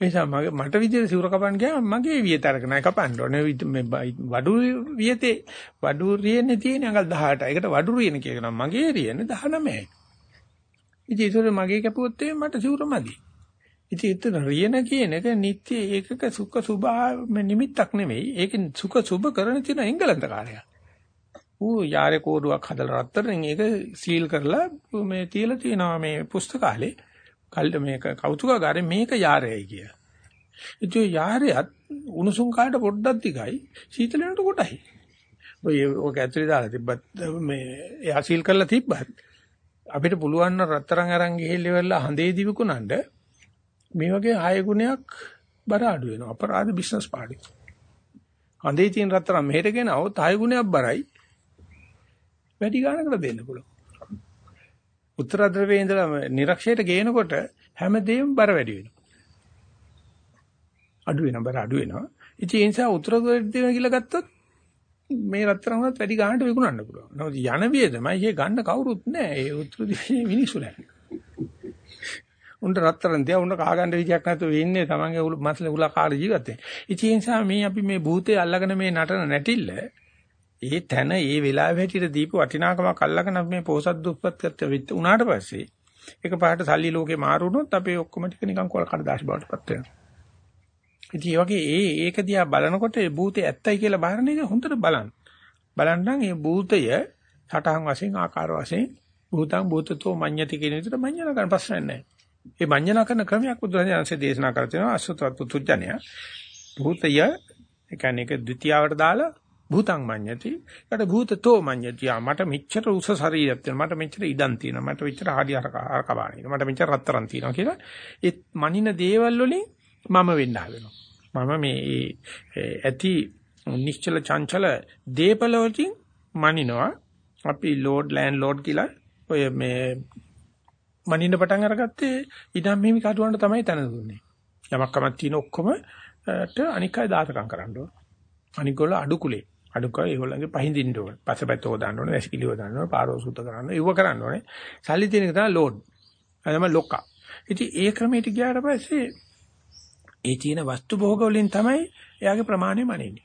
නිසා මගේ මට විදියට සිවුර කපන්න ගියාම මගේ වියත අරගෙන කපන්න ඕනේ මේ වඩු වියතේ වඩු රියනේ තියෙන අඟල් 18. ඒකට වඩු රියන කියනවා මගේ රියනේ 19යි. ඉතින් ඒක මගේ කැපුවොත් මට සිවුර මදි. ඉතින් එතන රියන කියන එක නිත්‍ය ඒකක සුඛ සුභා නිමිත්තක් නෙමෙයි. ඒක සුඛ සුභ කරන තියෙන එංගලන්ත කාර්යයක්. ඌ යාරේ කෝඩුවක් හදලා රත්තරන් ඒක සීල් කරලා මේ තියලා තියෙනවා මේ පුස්තකාලේ. කල්ද මේක කෞතුකාගාරේ මේක යාරයයි කිය. ඉතින් යාරයත් උණුසුම් කාට පොඩ්ඩක් දිගයි සීතල වෙනකොට කොටයි. ඔය ඔක ඇතුලේ දාලා තිබ්බත් මේ එයා සීල් කරලා තිබ්බත් අපිට පුළුවන් නම් රත්තරන් අරන් ගිහිල්ලා ඉවරලා හඳේ දිවිකුණන්න මේ වගේ ආය ගුණයක් බර අඩු වෙනවා අපරාධ බිස්නස් පාඩි. හඳේ තියෙන රත්තරන් මෙහෙට ගෙනවොත් ආය ගුණයක් බරයි වැඩි ගාණකට දෙන්න පුළුවන්. උත්තර ධ්‍රවයේ ඉඳලා නිරක්ෂයට ගේනකොට හැමදේම බර වැඩි වෙනවා. අඩු වෙනවා බර අඩු වෙනවා. ඉතින් ඒ නිසා උත්තර ධ්‍රවයේ කියලා ගත්තොත් මේ රත්තරන්වත් වැඩි ගන්නට විකුණන්න පුළුවන්. නමුත් යන වියදමයි ඒ ගන්න කවුරුත් නැහැ. ඒ උත්තර ධ්‍රවයේ මිනිස්සු නැහැ. උන්ට රත්තරන් තියා උන්ට කහ ගන්න විදියක් නැතුව ඉන්නේ තමන්ගේ මස්ලේ උලා කාල ජීවිතේ. ඉතින් ඒ නිසා මේ අපි මේ භූතේ අල්ලගෙන මේ නටන නැටිල්ල ඒ තැන ඒ වෙලාවෙ හැටියට දීපු වටිනාකමක් අල්ලගෙන මේ පොහසත් දුප්පත් කරත් උනාට පස්සේ ඒක පාට සල්ලි ලෝකේ මාරු වුණොත් අපේ ඔක්කොම ටික නිකන් කොල කඩදාසි බවට පත් වෙනවා. ඉතින් වගේ ඒ ඒක දිහා බලනකොට ඒ භූතේ ඇත්තයි කියලා බලන එක හොඳට බලන්න. බලන්නම් මේ භූතය සටහන් වශයෙන් ආකාර වශයෙන් භූතං භූතතෝ මඤ්ඤති කියන විදිහට මඤ්ඤණ කරන ප්‍රශ්නයක් නැහැ. මේ මඤ්ඤණ කරන ක්‍රමයක් බුදුරජාණන්සේ දේශනා කර තියෙනවා අසුතවත් පුතුජණය. භූතය ඒ කියන්නේ ඒක ද්විතියාවට දාලා භූතං මඤ්ඤති. ඊට භූතතෝ මඤ්ඤති. මට මෙච්චර උස ශරීරයක් තියෙනවා. මට මෙච්චර ඉඩම් තියෙනවා. මට මෙච්චර හාඩි අර කබාණි. මට මෙච්චර රත්තරන් තියෙනවා කියලා ඒ මනින දේවල් වලින් මම වෙන්න හදනවා. මම මේ ඇති නිශ්චල චංචල දීපල වලින් මනිනවා. අපි ලෝඩ් ලෑන්ඩ් ලෝඩ් කියලා ඔය මේ මනින්න පටන් අරගත්තේ ඉඩම් මෙහි කඩුවන්ට තමයි තන දුන්නේ. යමක් කමක් තියෙන ඔක්කොම ට අනික් අය දාතකම් කරන්න ඕන. අනික් ගොල්ල අඩු කුලේ. අඩුකව ඒගොල්ලන්ගේ පහින්දින්න ඕනේ. පසපැත්ත හොදන්න ඕනේ, වැසිකිලි හොදන්න ඕනේ, පාරෝ සූත කරන්න ඕනේ. ඒව කරන්න ඕනේ. සල්ලි තියෙන එක තමයි ලෝඩ්. අදම ලොක්කා. ඉතින් ඒ ක්‍රමයට ගියාට පස්සේ ඒ තියෙන වස්තු භෝග වලින් තමයි එයාගේ ප්‍රමාණය මනින්නේ.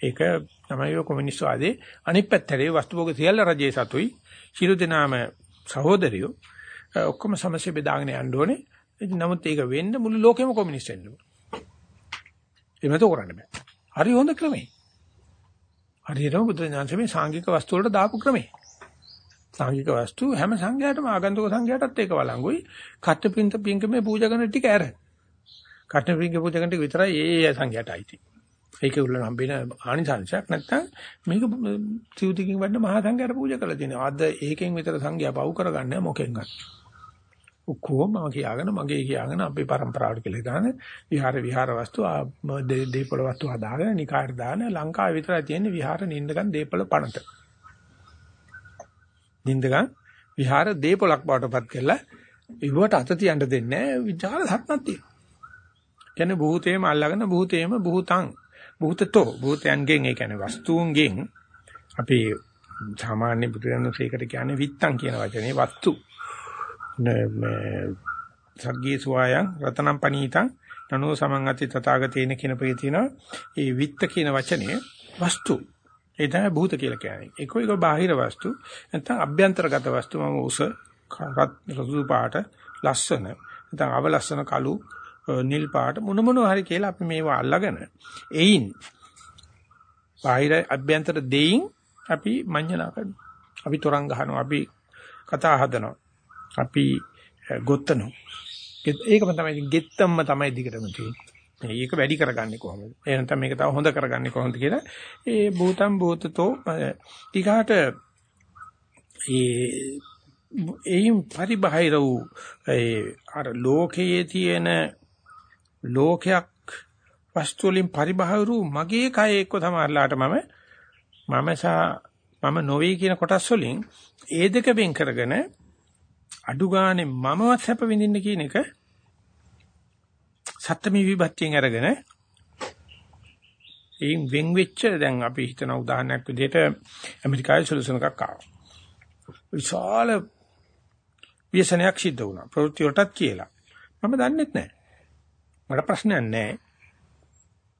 ඒක තමයි ඔය කොමියුනිස්ට් වාදේ අනිත් පැත්තේ වස්තු භෝග සියල්ල රජයේ සතුයි. ශිරු දෙනාම සහෝදරියෝ ඔක්කොම සමසේ බෙදාගෙන යන්න ඕනේ. නමුත් ඒක වෙන්න මුළු ලෝකෙම කොමියුනිස්ට් වෙන්න ඕනේ. එහෙම તો කරන්න බෑ. හරි හොඳ ක්‍රමයි. හරියටම බුදුරජාණන් මේ සාංගික වස්තු වලට දාපු ක්‍රමේ. සාංගික වස්තු හැම සංඝයාටම ආගන්තුක සංඝයාටත් ඒක වළංගුයි. කට්ටපින්ත පින්කමේ පූජා කරන ටික ඇර. කට්ටපින්ක පූජා කරන ටික විතරයි ඒ ඒ සංඝයාට අයිති. ඒකේ උල්ලන හම්බෙන ආනිසංශයක් නැත්තම් මේක සිව්තිකින් වඩන මහා සංඝයාට පූජා කරලා තියෙනවා. අද ඒකෙන් විතර සංඝයා පව් කරගන්නේ මොකෙන්වත්. ඔක්කොම මම කියාගෙන මගේ කියාගෙන අපේ પરම්පරාවට කියලා දාන විහාර විහාර වස්තු දීපල වස්තු හදාගෙන නිකායට දාන ලංකාවේ විතරයි තියෙන්නේ විහාර නින්දගන් දීපල පණත. නින්දගන් විහාර දීපලක් බවටපත් කරලා ඉවට අත තියන්න දෙන්නේ විචාර සත්‍යක් තියෙනවා. කියන්නේ භූතේම අල්ලගෙන භූතේම භූතං භූතතෝ භූතයන්ගෙන් ඒ කියන්නේ වස්තුන්ගෙන් අපි සාමාන්‍ය බුදුරජාණන් ශ්‍රීකට කියන්නේ විත්තං කියන වචනේ වස්තු සග්ගේ සුවායන් රතනම් පනීතං නනෝ සමං අති තථාගතේන කියන පේ තියෙනවා. ඒ විත්ත කියන වචනේ වස්තු. ඒ තමයි භූත කියලා කියන්නේ. ඒක එක බාහිර වස්තු නැත්නම් අභ්‍යන්තරගත වස්තු මම උස රතු පාට ලස්සන නැත්නම් අවලස්සන කළු නිල් පාට මොන මොනවා හරි කියලා අපි මේවා අල්ලගෙන එයින් බාහිර අභ්‍යන්තර දෙයින් අපි මඤ්ඤණා කරනවා. අපි තරංග ගහනවා. අපි කතා හදනවා. අපි ගොත්තනවා. ඒකම තමයි ගෙත්තම්ම තමයි දිගටම තියෙන්නේ. මේක වැඩි කරගන්නේ කොහොමද? එහෙනම් නැත්නම් මේක තව හොඳ කරගන්නේ කොහොමද කියලා ඒ භූතම් භූතතෝ ඊගාට ඒ එයින් පරිබාහිර වූ ඒ අර ලෝකයේ තියෙන ලෝකයක් වස්තු වලින් පරිබාහිර වූ මගේ කය එක්ක සමහරලාට මම මම සා මම නොවේ කියන කොටස් වලින් ඒ දෙක වෙන් කරගෙන අඩු ගානේ මමවත් හැප විඳින්න කියන එක සත්‍යමි විභක්තියෙන් අරගෙන එයින් වෙන් වෙච්ච දැන් අපි හිතන උදාහරණයක් විදිහට ඇමරිකාවේ සොලියුෂන් එකක් ආවා. විශාල ව්‍යසනයක් සිද්ධ වුණා. ප්‍රවෘත්ති වලටත් කියලා. මම දන්නෙත් නැහැ. මට ප්‍රශ්නයක් නැහැ.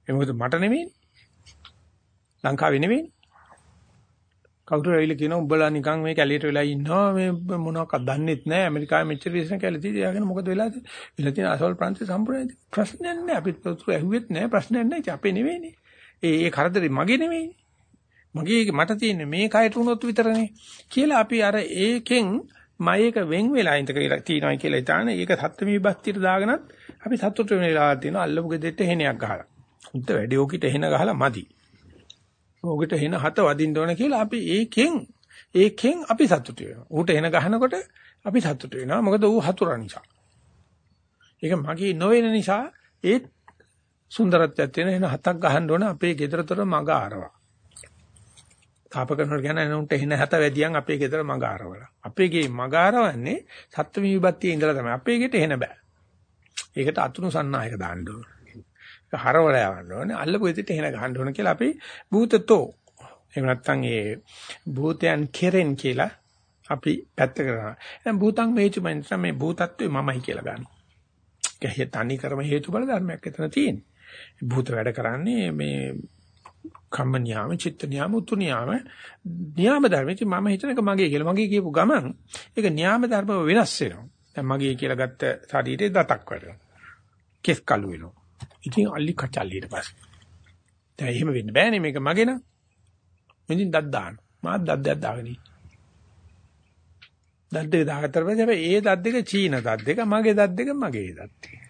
ඒ මොකද මට නෙමෙයි. ලංකාවේ නෙමෙයි. කවුරු ඇවිල්ලා කියනවා උඹලා නිකන් මේ කැලියට වෙලා ඉන්නවා මේ මොනවක්වත් දන්නෙත් නැහැ ඇමරිකාවේ මෙච්චර විශ්න කැලේ තියෙදි? යාගෙන මොකද වෙලා තියෙන්නේ වෙලා තියෙන අසවල් ප්‍රාන්තේ සම්පූර්ණ ප්‍රශ්නයක් නැහැ අපිත් උතුරු ඇහුවෙත් නැහැ ප්‍රශ්නයක් නැහැ අපේ නෙවෙයිනේ. ඒ ඒ කරදරේ මගේ නෙවෙයිනේ. මගේ මට තියෙන්නේ මේ කයට උනොත් විතරනේ. කියලා අපි අර ඒකෙන් මයක වෙන් වෙලා ඉඳ කියලා තියනවා කියලා හිතාන ඒක සත්‍ය විභක්තියට දාගෙනත් අපි සතුට වෙලා තියෙනවා. අල්ලපු ගෙදෙට්ට එහෙනයක් ගහලා. උන්ට වැඩි ඕකිට එහෙන ගහලා මදි. ඕකට එන හත වදින්න ඕන කියලා අපි ඒකෙන් ඒකෙන් අපි සතුටු වෙනවා. ඌට එන ගහනකොට අපි සතුටු වෙනවා. මොකද ඌ හතුරා නිසා. ඒක මගේ නොවන නිසා ඒ සුන්දරත්වයක් තියෙන එන හතක් ගහන්න ඕන අපේ ගෙදරතොර මග ආරවා. තාප කරනකොට කියන එනුන්ට එන හත වැඩියන් අපේ ගෙදර මග ආරවල. අපේ ගේ මග ආරවන්නේ සත්ත්ව විභක්තියේ ඉඳලා තමයි. අපේ ගෙට එන බෑ. ඒකට අතුණු සන්නායක දාන්න ඕන. හරවල යවන්න ඕනේ. අල්ලපු විදිහට එහෙන ගහන්න ඕනේ කියලා අපි භූතතෝ එහෙම නැත්නම් ඒ භූතයන් කෙරෙන් කියලා අපි පැත්ත කරනවා. දැන් භූතං මේචුමෙන් තමයි භූතත්වේ මමයි කියලා ගන්න. ඒක තනි කරම හේතුඵල ධර්මයක් එතන තියෙන්නේ. භූත වැඩ කරන්නේ මේ කම්ම නියාම, චිත්ත නියාම, උතු නියාම, නියාම ධර්ම. ඉතින් මම හිතන එක මගේ කියලා. මගේ කියපු ගමන් ඒක නියාම ධර්ම වෙනස් වෙනවා. දැන් මගේ කියලා ගත්ත ශරීරේ දතක් වැඩනවා. කෙස් කළු වෙනවා. ඉතින් අල්ලි කචල් ඊට පස්සේ. දැන් එහෙම වෙන්න බෑනේ මේක මගේ නම්. මෙදින් දත් දාන්න. මාත් දත් දෙකක් දාගෙන ඉන්නේ. දත් දෙක දාගත්තට පස්සේ හැබැයි ඒ දත් දෙක චීන දත් දෙක මගේ දත් දෙක මගේ දත් දෙක.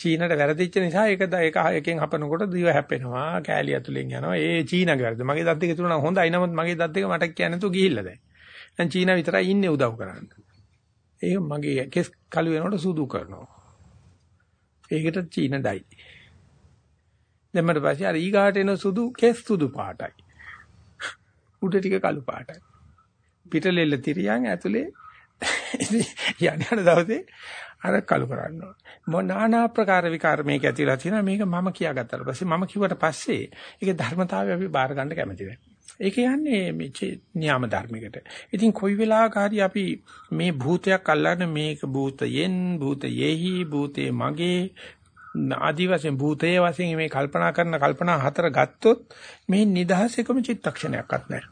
චීනට වැරදිච්ච නිසා ඒක ඒක එකෙන් හපනකොට දිව හැපෙනවා කෑලි ඇතුලෙන් යනවා ඒ චීනගේ වැරද්ද මගේ දත් දෙක තුන හොඳයි නමුත් මගේ දත් දෙක මට කියන්නේ නැතුව ගිහිල්ලා දැන් දැන් චීන විතරයි ඉන්නේ උදව් කරන්න ඒක මගේ කෙස් කළු වෙනකොට සුදු කරනවා ඒකට චීන ඩයි. දැම්මට පස්සේ අර ඊගාට එන සුදු කෙස් සුදු පාටයි. උඩ ටික කළු පාටයි. පිටලෙල්ල තිරියන් ඇතුලේ යන යන දවසේ අර කළු කරන්න ඕන. මොන নানা ආකාර විකාර මේක ඇතිලා තියෙනවා මේක මම කියාගත්තාට පස්සේ මම කිව්වට පස්සේ ඒකේ ධර්මතාවය අපි බාර ගන්න කැමති නැහැ. ඒක යන්නේ මේ න්‍යාම ධර්මයකට. ඉතින් කොයි වෙලාවකරි අපි මේ භූතයක් අල්ලගෙන මේක භූතයෙන් භූතයෙහි භූතේ මගේ ආදි වශයෙන් භූතයේ වශයෙන් මේ කල්පනා කරන කල්පනා හතර ගත්තොත් මේ නිදහස එකම චිත්තක්ෂණයක්වත් නැහැ.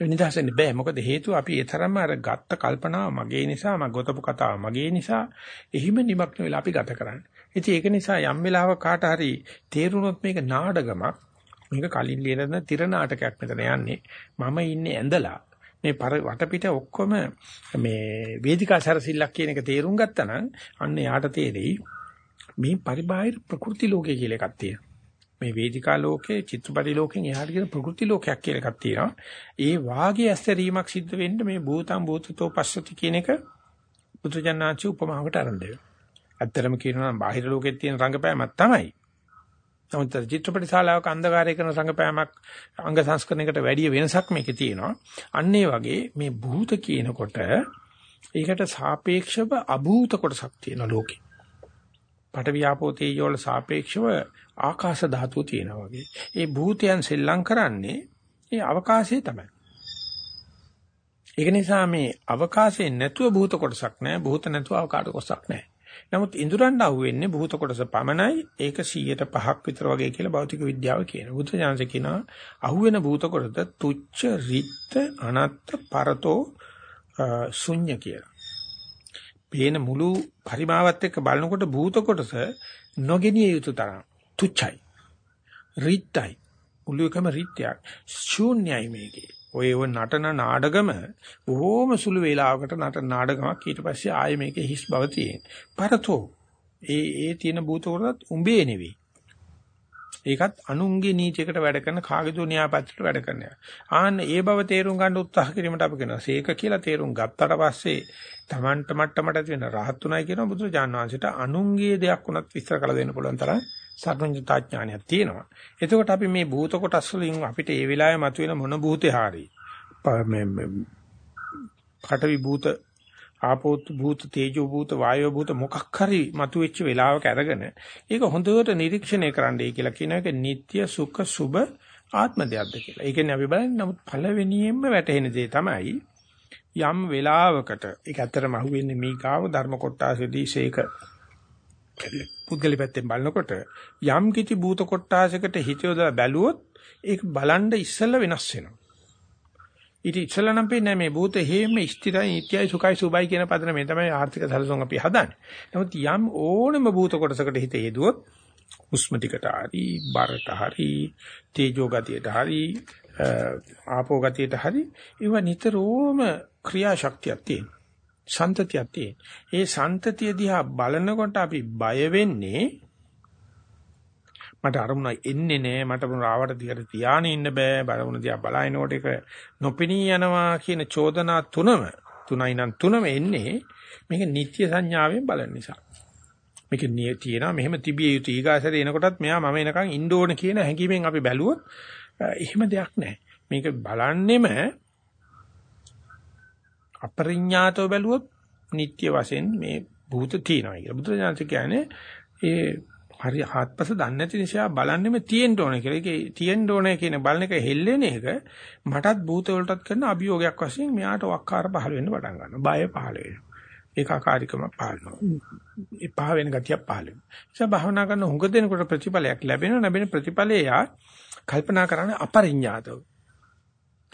ඒ නිදහසෙන්නේ බෑ මොකද හේතුව අපි ඒ තරම්ම අර ගත්ත කල්පනාව මගේ නිසා මම ගොතපු කතාව මගේ නිසා එහිම නිමක්න වෙලා අපි ගත කරන්නේ. ඉතින් ඒක නිසා යම් වෙලාවක කාට හරි තේරුනොත් මේක නාඩගමක් මේක කලින් ලියන තිර නාටකයක් මෙතන යන්නේ. මම ඉන්නේ ඇඳලා මේ වටපිට ඔක්කොම මේ වේදිකා සැරසිල්ලක් කියන එක තේරුම් ගත්තා නම් අන්න යාට තේරෙයි මේ පරිබාහිර ප්‍රകൃති ලෝකය කියලා එකක් තියෙනවා. මේ වේදිකා ලෝකේ චිත්‍රපටි ලෝකෙන් එහාට කියන ප්‍රകൃති ලෝකයක් කියලා එකක් තියෙනවා. ඒ වාගේ ඇස්තරීමක් සිද්ධ වෙන්න මේ භූතම් භූතතෝ පස්සති කියන එක බුදුජානනාචි උපමාවට අරන් දෙනවා. ඇත්තටම කියනවා නම් බාහිර ලෝකෙත් තියෙන රංගපෑමක් තමයි. නමුත් චිත්‍රපට ශාලාවක අන්ධකාරය කරන රංගපෑමක් අංග සංස්කරණයකට වැඩිය වෙනසක් මේකේ තියෙනවා. අන්න ඒ වගේ මේ භූත කියනකොට ඒකට සාපේක්ෂව අභූත කොටසක් තියෙනවා ලෝකේ. පටවියාපෝ තේජෝ වල සාපේක්ෂව ආකාශ ධාතුව තියෙනවා වගේ. ඒ භූතයන් සෙල්ලම් කරන්නේ ඒ අවකාශයේ තමයි. ඒක නිසා මේ අවකාශයෙන් නැතුව භූත කොටසක් නැහැ. භූත නැතුව අවකාශ කොටසක් නැහැ. නමුත් ඉඳුරන්ට අහුවෙන්නේ භූත කොටස පමණයි. ඒක 100%ක් විතර වගේ කියලා භෞතික විද්‍යාව කියනවා. බුද්ධ ඥානසේ කියනවා අහුවෙන භූත කොටස තුච්ච රිත්ත අනත්ත පරතෝ ශුන්‍ය කියලා. පේන මුළු පරිමාවත් එක්ක බලනකොට භූත කොටස නොගෙනිය යුතු තරම් තුච්චයි. රිත්යි. මුළු එකම රිත්‍යක්. ශූන්‍යයි මේකේ. ඔය ඔය නටන නාඩගම බොහොම සුළු වේලාවකට නටන නාඩගමක් ඊට පස්සේ ආයේ මේකේ හිස් බව තියෙන. පරතෝ ඒ ඒ තියෙන භූත කොටත් උඹේ නෙවෙයි. ඒකත් අනුන්ගේ නීතියකට වැඩ කරන කාගේදෝ න්‍යායපත්‍රයට වැඩ කරන. ආන්න ඒ බව තේරුම් ගන්න උත්සාහ කිරීමට අපි කියනවා. සීක කියලා තේරුම් ගත්තට පස්සේ Tamanට මට්ටමට තියෙන රහත්ුණයි කියන බුදුරජාණන් වහන්සේට අනුන්ගේ දෙයක් වුණත් විස්තර කළ දෙන්න පුළුවන් තරම් සර්වඥතා ඥානයක් තියෙනවා. එතකොට අපි මේ භූත කොටස් වලින් අපිට ඒ වෙලාවේ මතුවෙන මොන භූතේ හරි මේ පඨවි භූත ආපෝත් භූත තේජෝ භූත වායෝ භූත මොකක් හරි මතුවෙච්ච වෙලාවක අරගෙන ඒක හොඳට නිරීක්ෂණය කරන්නයි කියලා කියන එක නিত্য සුඛ සුබ ආත්ම දෙයක්ද කියලා. ඒ කියන්නේ අපි බලන්නේ නමුත් පළවෙනියෙන්ම වැටහෙන දේ තමයි යම් වෙලාවකට ඒක ඇත්තටම අහුවෙන්නේ මේකාව ධර්ම කොටාසෙදී ශේක පුද්ගලි පැත්තෙන් බලනකොට යම් කිසි භූත කොටාසයකට හිත යොදලා බැලුවොත් ඒක බලන්න ඉස්සෙල්ලා වෙනස් වෙනවා. ඊට ඉස්සෙල්ලා නම් පේන්නේ මේ භූත හේම ස්ථිරයි නිට්ටයයි සුඛයි සුබයි කියන පදන මේ තමයි ආර්ථික සැලසුම් අපි හදන්නේ. නමුත් යම් ඕනෙම භූත කොටසකට හිත යෙදුවොත් උස්ම ටිකට හරි බරට හරි තේජෝ ගතියට හරි ආපෝ ගතියට හරි ඒව නිතරම ක්‍රියාශක්තියක් තියෙනවා. සන්තතියක් තියෙන. ඒ සන්තතිය දිහා බලනකොට අපි බය වෙන්නේ මට අරමුණ එන්නේ නෑ මට රාවට දිගට තියාගෙන ඉන්න බෑ බලමුණ දිහා බලනකොට ඒක නොපෙනී යනවා කියන චෝදනා තුනම තුනයි නම් තුනම එන්නේ මේක නිත්‍ය සංඥාවෙන් බලන නිසා. මේක තියෙනවා මෙහෙම තිබිය යුතු ඊගාසරේ එනකොටත් මෙයා මම එනකන් ඉන්න ඕන කියන හැඟීමෙන් අපි බැලුවොත් එහෙම දෙයක් නැහැ. මේක බලන්නෙම අපරිඥාතව බැලුවොත් නිට්ටය වශයෙන් මේ භූත තියෙනවා කියලා. බුදුරජාණන් කියන්නේ ඒ හරි හත්පස දන්නේ නැති නිසා බලන්නෙම තියෙන්න ඕනේ කියලා. ඒකේ තියෙන්න ඕනේ කියන බලන එක හෙල්ලෙන එක මටත් භූත වලටත් කරන අභියෝගයක් වශයෙන් මෙයාට වක්කාර පහළ වෙන්න පටන් ගන්නවා. බය පහළ වෙනවා. ඒකාකාරීකම පහළ වෙනවා. ඒ පහ වෙන ගතිය පහළ වෙනවා. ඒ භාවනා කරන හුඟ දෙනකොට ප්‍රතිඵලයක් ලැබෙනවා. ලැබෙන ප්‍රතිඵලය යා කල්පනා කරන්නේ අපරිඥාතව.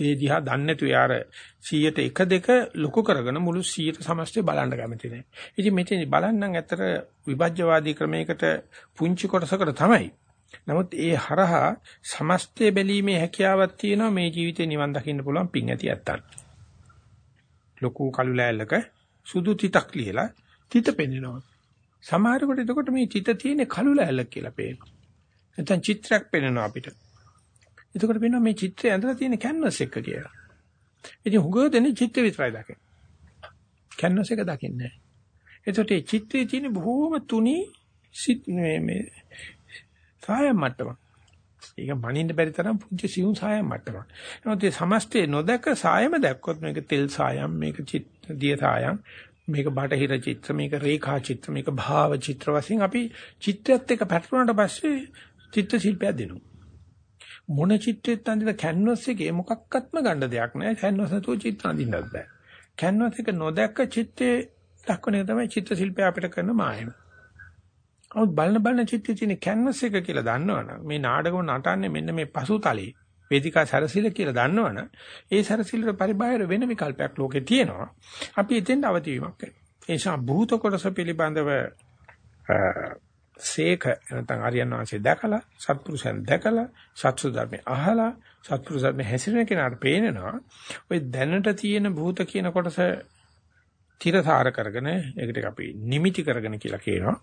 ඒ දිහා දන්නේ නැතු යාර 100ට 1 2 ලොකු කරගෙන මුළු 100ට සමස්තය බලන්න කැමති නැහැ. ඉතින් මෙතන බලන්නම් ඇත්තට විභජ්‍යවාදී ක්‍රමයකට පුංචි කොටසකට තමයි. නමුත් ඒ හරහා සමස්තය බැලීමේ හැකියාවක් තියෙනවා මේ ජීවිතේ නිවන් දකින්න පුළුවන් පිං ඇති ඇත්තන්. ලොකු කළු ලෑල්ලක සුදු තිතක් ලියලා තිත පෙන්වනවා. සමහරකට එතකොට මේ තිත තියෙන්නේ කළු ලෑල්ලක් කියලා පේනවා. නැත්නම් චිත්‍රයක් පෙන්වනවා අපිට. එතකොට වෙනවා මේ චිත්‍රය ඇඳලා තියෙන කැන්වස් එක කියලා. ඉතින් හුඟ දෙනේ චිත්‍ර විතරයි දකින්නේ. කැන්වස් එක දකින්නේ නැහැ. එතකොට මේ චිත්‍රයේ තියෙන බොහෝම තුනි සිත් මේ මේ සායම් මට්ටම. ඒක මනින්න බැරි තරම් පුංචි සියුම් සායම් මට්ටමක්. නමුත් මේ සමස්තේ නොදක සායම දැක්කොත් මේක තෙල් සායම් මේක චිත්‍ර දිය සායම් මේක බටහිර චිත්‍ර මේක රේඛා චිත්‍ර මේක භාව චිත්‍ර වශයෙන් අපි චිත්‍රයත් එක්ක පැටලුණාට පස්සේ චිත්‍ර ශිල්පයක් දෙනවා. මොන චිත්‍රෙත් අඳින කැන්වස් එකේ මොකක්වත්ම ගන්න දෙයක් නැහැ. කැන්වස් නැතුව චිත්‍ර අඳින්නත් බෑ. කැන්වස් එක නොදැක්ක චිත්‍රයේ දක්වන තමයි චිත්‍ර ශිල්පය අපිට කරන මායම. අවුත් බලන බලන චිත්‍රයේ තියෙන කැන්වස් එක කියලා දන්නවනම් මේ 나ඩගම නටන්නේ මෙන්න මේ පසුතලයේ වේදිකා සරසිල කියලා දන්නවනම් ඒ සරසිලට පරිබාහිර වෙන විකල්පයක් ලෝකේ තියෙනවා. අපි එතෙන් අවදි වීමක් කරනවා. ඒ නිසා භූත කොටස පිළිබඳව සේක නැත්නම් ආර්යයන් වහන්සේ දැකලා සත්පුරුෂයන් දැකලා සත්සු ධර්මේ අහලා සත්පුරුෂ ධර්මේ හැසිරෙන කෙනාට පේනවා ওই දැනට තියෙන භූත කියන කොටස තිරසාර කරගෙන ඒකට අපි නිමිති කරගෙන කියලා කියනවා.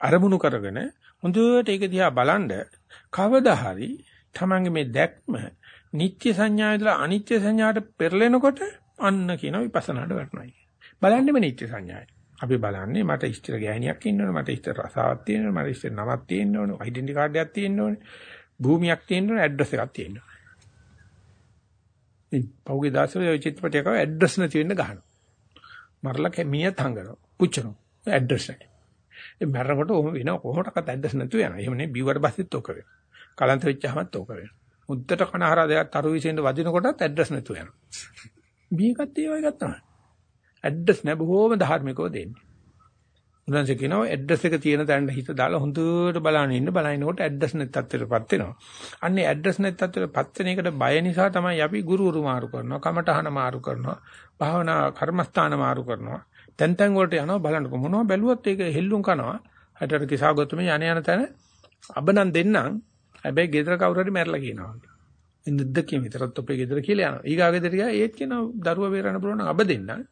අරමුණු කරගෙන හොඳට ඒක දිහා බලනද කවදා හරි තමන්ගේ මේ දැක්ම නිත්‍ය සංඥාවදලා අනිත්‍ය සංඥාට පෙරලෙනකොට අන්න කියන විපස්සනාට වැටෙනවා බලන්නෙම නිත්‍ය සංඥායි. අපි බලන්නේ මට ඉස්තර ගෑණියක් ඉන්නවනේ මට ඉස්තර රසාවක් තියෙනවනේ මට ඉස්තර නමක් තියෙන්න ඕනේ ඩෙන්ටි කාඩ් එකක් තියෙන්න ඕනේ භූමියක් තියෙන්න ඕනේ ඇඩ්‍රස් එකක් තියෙන්න ඕනේ. ඉතින් පෞගේ දාසෝ ඔය චිත්‍රපටයක ඇඩ්‍රස් නැති වෙන්න ගහනවා. මරලා මිනිහත් හංගනවා පුච්චනවා. ඇඩ්‍රස් නැහැ. ඒ මරනකොට ඔහොම වෙනවා කොහොමඩක්වත් ඇඩ්‍රස් නැතුව යනවා. එහෙම නේ බිව්වට පස්සෙත් ඔක වෙනවා. කලන්ත වෙච්චාමත් ඔක වෙනවා. මුද්දට කනහරා දෙයක් තරු විසෙන්ද වදිනකොටත් ඇඩ්‍රස් නැතුව යනවා. මේකත් ඒ වගේ ගත්තා. ඇඩ්‍රස් නෑ බොහොම ධාර්මිකව දෙන්නේ. උන්වහන්සේ කියනවා ඇඩ්‍රස් එක තියෙන තැනට හිත දාලා හොඳට බලන්න ඉන්න බලනකොට ඇඩ්‍රස් නැත් තත්ත්වයටපත් වෙනවා. අන්නේ ඇඩ්‍රස් නැත් තත්ත්වයටපත් වෙන එකට බය නිසා තමයි අපි ගුරුවරු මාරු කරනවා, කමටහන මාරු කරනවා, භාවනා කර්මස්ථාන මාරු කරනවා. තැන් තැන් වලට යනවා බලන්නකො මොනවා බැලුවත් ඒක හෙල්ලුම් කරනවා. හතර කිසాగොතුම යණ යන තැන අබනම් දෙන්නම්. හැබැයි ගෙදර කවුරු හරි මැරලා කියනවා. ඉන්නද්දකින් විතරත් අපේ ගෙදර කියලා යනවා. ඊගා ගෙදර ගියා ඒත් කියනවා දරුවා බේරන්න පුළුවන් නම් අබ දෙන්නම්.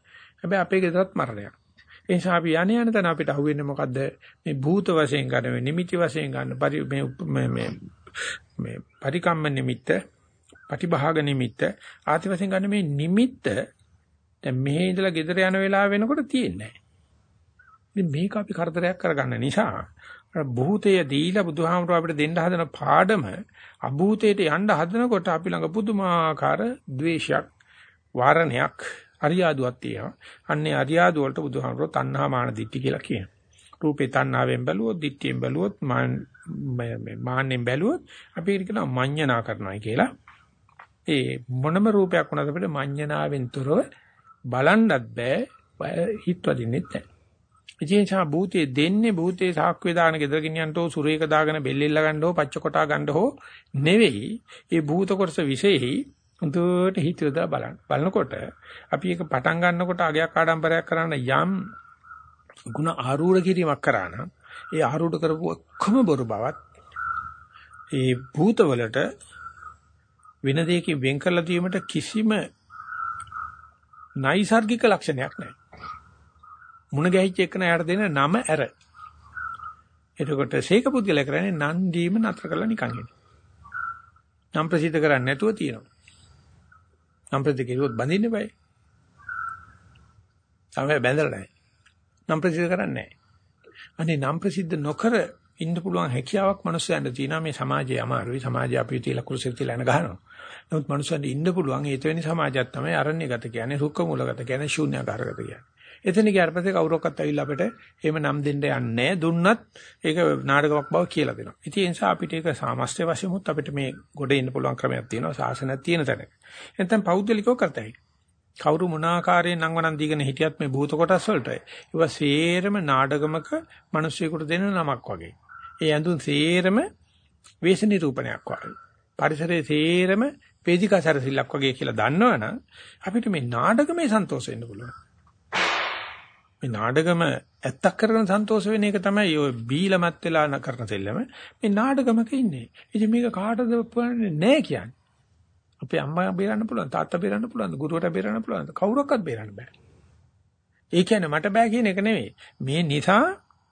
හැබැයි අපේ ගෙදරත් මරණයක්. ඒ නිසා අපි යانے යන තැන අපිට අහුවෙන්නේ මොකද්ද? මේ භූත වශයෙන් ගන්න මේ නිමිති වශයෙන් ගන්න පරි මේ මේ මේ පරිකම්ම නිමිත්ත, පටිභාග නිමිත්ත ආදි වශයෙන් ගන්න මේ නිමිත්ත දැන් මෙහි ඉඳලා ගෙදර යන වෙලාව වෙනකොට තියෙන්නේ නැහැ. මේක අපි කරදරයක් කරගන්න නිසා භූතය දීලා බුදුහාමුදුරුවෝ අපිට දෙන්න හදන පාඩම අභූතයට යන්න හදනකොට අපි ළඟ පුදුමාකාර ද්වේෂයක් වාරණයක් අරියාදුවක් තියෙනවා. අන්නේ අරියාදු වලට බුදුහාමුදුරුවෝ තණ්හා මාන දිට්ඨි කියලා කියනවා. රූපේ තණ්හාවෙන් බැලුවොත්, දිට්ඨියෙන් බැලුවොත්, මාන්නෙන් බැලුවොත් අපි කියනවා මඤ්ඤණා කරනවා කියලා. ඒ මොනම රූපයක් වුණත් අපිට මඤ්ඤණාවෙන් තොරව බලන්නත් බෑ හිත වදින්නෙත් නැහැ. ඉතින්සා භූතේ දෙන්නේ භූතේ සාක්කුවේ දාන ගෙදර ගෙනියන්නෝ සුරේක දාගෙන බෙල්ලෙල්ල ගන්නෝ පච්ච කොටා ගන්න හෝ නෙවෙයි. ඒ භූත කොටස විශේෂයි හොඳට හිත යොදලා බලන්න. බලනකොට අපි ඒක පටන් ගන්නකොට අගයක් ආඩම්බරයක් කරන්න යම් ಗುಣ ආරූඪ කිරීමක් කරා නම් ඒ ආරූඪ කරපු ඔක්කොම බොරු බවත් ඒ භූතවලට වෙන දෙයකින් වෙන් කරලා දීමට කිසිම නයිසાર્ගික ලක්ෂණයක් නැහැ. මුණ ගැහිච්ච එක නෑට දෙන නම ඇර. එතකොට සීක පුද්ගලයා කරන්නේ නන් දීම නතර කරලා නිකන් ඉන්න. නම් ප්‍රසිද්ධ කරන්නේ නැතුව තියෙනවා. නම් ප්‍රසිද්ධ කෙරුවොත් බඳින්න බෑ. තමයි බැඳලා නැහැ. නම් ප්‍රසිද්ධ කරන්නේ නැහැ. අනේ නම් ප්‍රසිද්ධ නොකර ඉන්න පුළුවන් හැකියාවක් මනුස්සයන්ට තියෙනවා මේ සමාජයේ අමාරුයි සමාජය අපි තියලා කුරුසෙත් තියලා යන ගහනවා. නමුත් මනුස්සයන්ට ඉන්න පුළුවන් ඒ තෙවෙනි සමාජයක් තමයි අරණ්‍යගත කියන්නේ රුක්ක මූලගත කියන්නේ ශූන්‍යකාරගත කියන්නේ. එතන ගියාට පස්සේ කවුරක්වත් ඇවිල්ලා අපිට එහෙම නම් දෙන්න යන්නේ දුන්නත් ඒක නාටකමක් බව කියලා දෙනවා. ඉතින් ඒ නිසා අපිට ඒක සාමස්ත්‍ය වශයෙන්මුත් අපිට මේ ගොඩ එන්න පුළුවන් ක්‍රමයක් තියෙනවා සාසනයක් තියෙන තැනක. එතෙන් පෞද්ගලිකව කරතයි. කවුරු මොනාකාරයෙන් නංවනන් දීගෙන හිටියත් මේ භූත කොටස් වලට ඒවා සේරම නාඩගමක මිනිස්සුයෙකුට දෙන නමක් වගේ. ඒ ඇඳුම් සේරම වේශ නිරූපණයක් වගේ. පරිසරයේ සේරම වේදිකා සැරසිල්ලක් වගේ කියලා දන්නවනම් අපිට මේ නාඩගමේ සන්තෝෂ වෙන්න පුළුවන්. මේ නාඩගම ඇත්තක් කරගෙන සන්තෝෂ වෙන එක තමයි ඔය බීලමත් වෙලා කරන සෙල්ලම. මේ නාඩගමක ඉන්නේ. ඉතින් මේක කාටද පුරන්නේ නැහැ කියන්නේ. අපේ අම්මා බේරන්න පුළුවන්, තාත්තා බේරන්න පුළුවන්, ගුරුවරයා බේරන්න පුළුවන්. කවුරක්වත් බේරන්න බෑ. ඒ කියන්නේ මට බෑ කියන එක නෙවෙයි. මේ නිසා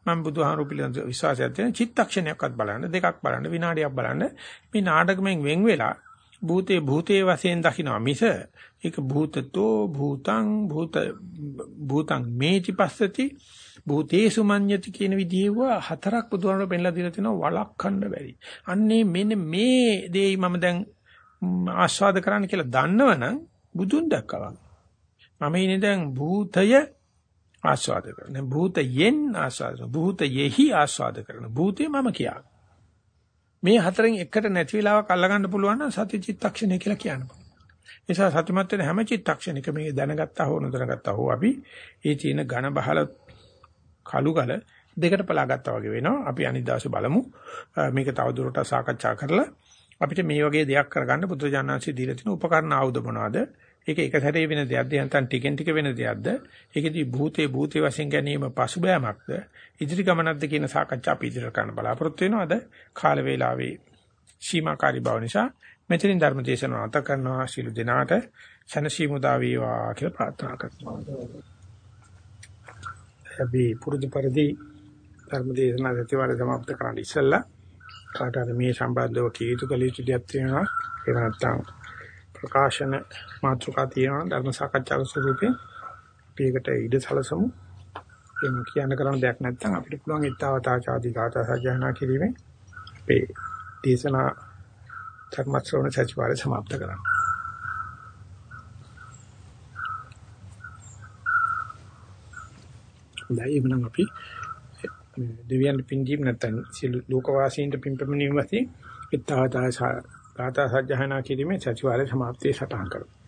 මම බුදුහාමුදුරු පිළිබඳ විශ්වාසයක් තියෙන චිත්තක්ෂණයක්වත් බලන්න, දෙකක් බලන්න, විනාඩියක් බලන්න මේ නාටකමෙන් වෙන් වෙලා භූතේ භූතේ වශයෙන් දකිනවා මිස ඒක භූතතෝ භූතං භූත භූතං මේචි පස්සති භූතේසු මඤ්ඤති කියන විදිහව හතරක් බුදුහාමුදුරු පෙන්ලා දීලා තිනවා වළක්වන්න බැරි. අන්නේ මෙන්න මේ දෙයි මම දැන් ආස්වාද කරන්න කියලා දන්නවනම් බුදුන් දැක්කවා. මම ඉන්නේ දැන් භූතය ආස්වාද කරන. භූතයෙන් ආස්වාද භූතයෙහි ආස්වාද කරන. භූතේ මම කියා. මේ හතරෙන් එකට නැති වෙලාවක් අල්ලගන්න පුළුවන් නම් සති චිත්තක්ෂණය කියලා කියන්න පුළුවන්. නිසා සතිමත් වෙන හැම චිත්තක්ෂණික මේ දැනගත්තා හෝ නොදැනගත්තා හෝ අපි ඒ තියෙන ඝන බහල කලු ගල දෙකට පලාගත්තා වගේ වෙනවා. අපි අනිත් දවසේ බලමු. මේක තවදුරටත් සාකච්ඡා කරලා අපිට මේ වගේ දෙයක් කරගන්න බුදුජානනාංශي දීලා තියෙන උපකරණ ආයුධ මොනවද? ඒක එක සැරේ වෙන දෙයක්ද නැත්නම් ටිකෙන් ටික වෙන දෙයක්ද? ඒකෙදි භූතේ භූතේ වශයෙන් ගැනීම පසුබෑමක්ද? ඉදිරි ගමනක්ද කියන සාකච්ඡා අපි ඉදිරියට කරන්න බලාපොරොත්තු වෙනවා. අද කාල වේලාවේ සීමාකාරී බව නිසා මෙතනින් ධර්ම දේශනාව අත කරනවා ශිළු දිනාට සනසීමුදා වේවා කියලා ප්‍රාර්ථනා කරනවා. අපි පුරුදු පරිදි ධර්ම දේශනාව සතිವಾರ සමාප්ත කරන්න ඉස්සෙල්ලා කාට හරි මේ සම්බන්ධව කීයුතු කළ යුතු දෙයක් තියෙනවා ඒක නැත්නම් ප්‍රකාශන මාතෘකා තියෙනවා. ධර්ම සාකච්ඡාවක ස්වරූපේ අපි ඒකට ඉඩ සැලසමු. එහෙම කියන්න කරන දෙයක් නැත්නම් අපිට පුළුවන් ඊතාවතාචාදී ගාථා සජ්ජායනා කිරීමෙන් අපේ දේශනා ධර්ම ශ්‍රවණ සතිವಾರ සමාප්ත කරන්න. දැන් එමුනම් අපි දෙවියන් පින්දීම් නැත්නම් සියලු ලෝකවාසීන්ට පින්පැමිණීම වශයෙන් ඉත්තාවතා ගාථා සජ්ජහායනා කිරීමේ සතිවාරයේ સમાප්තිය සටහන් කරමු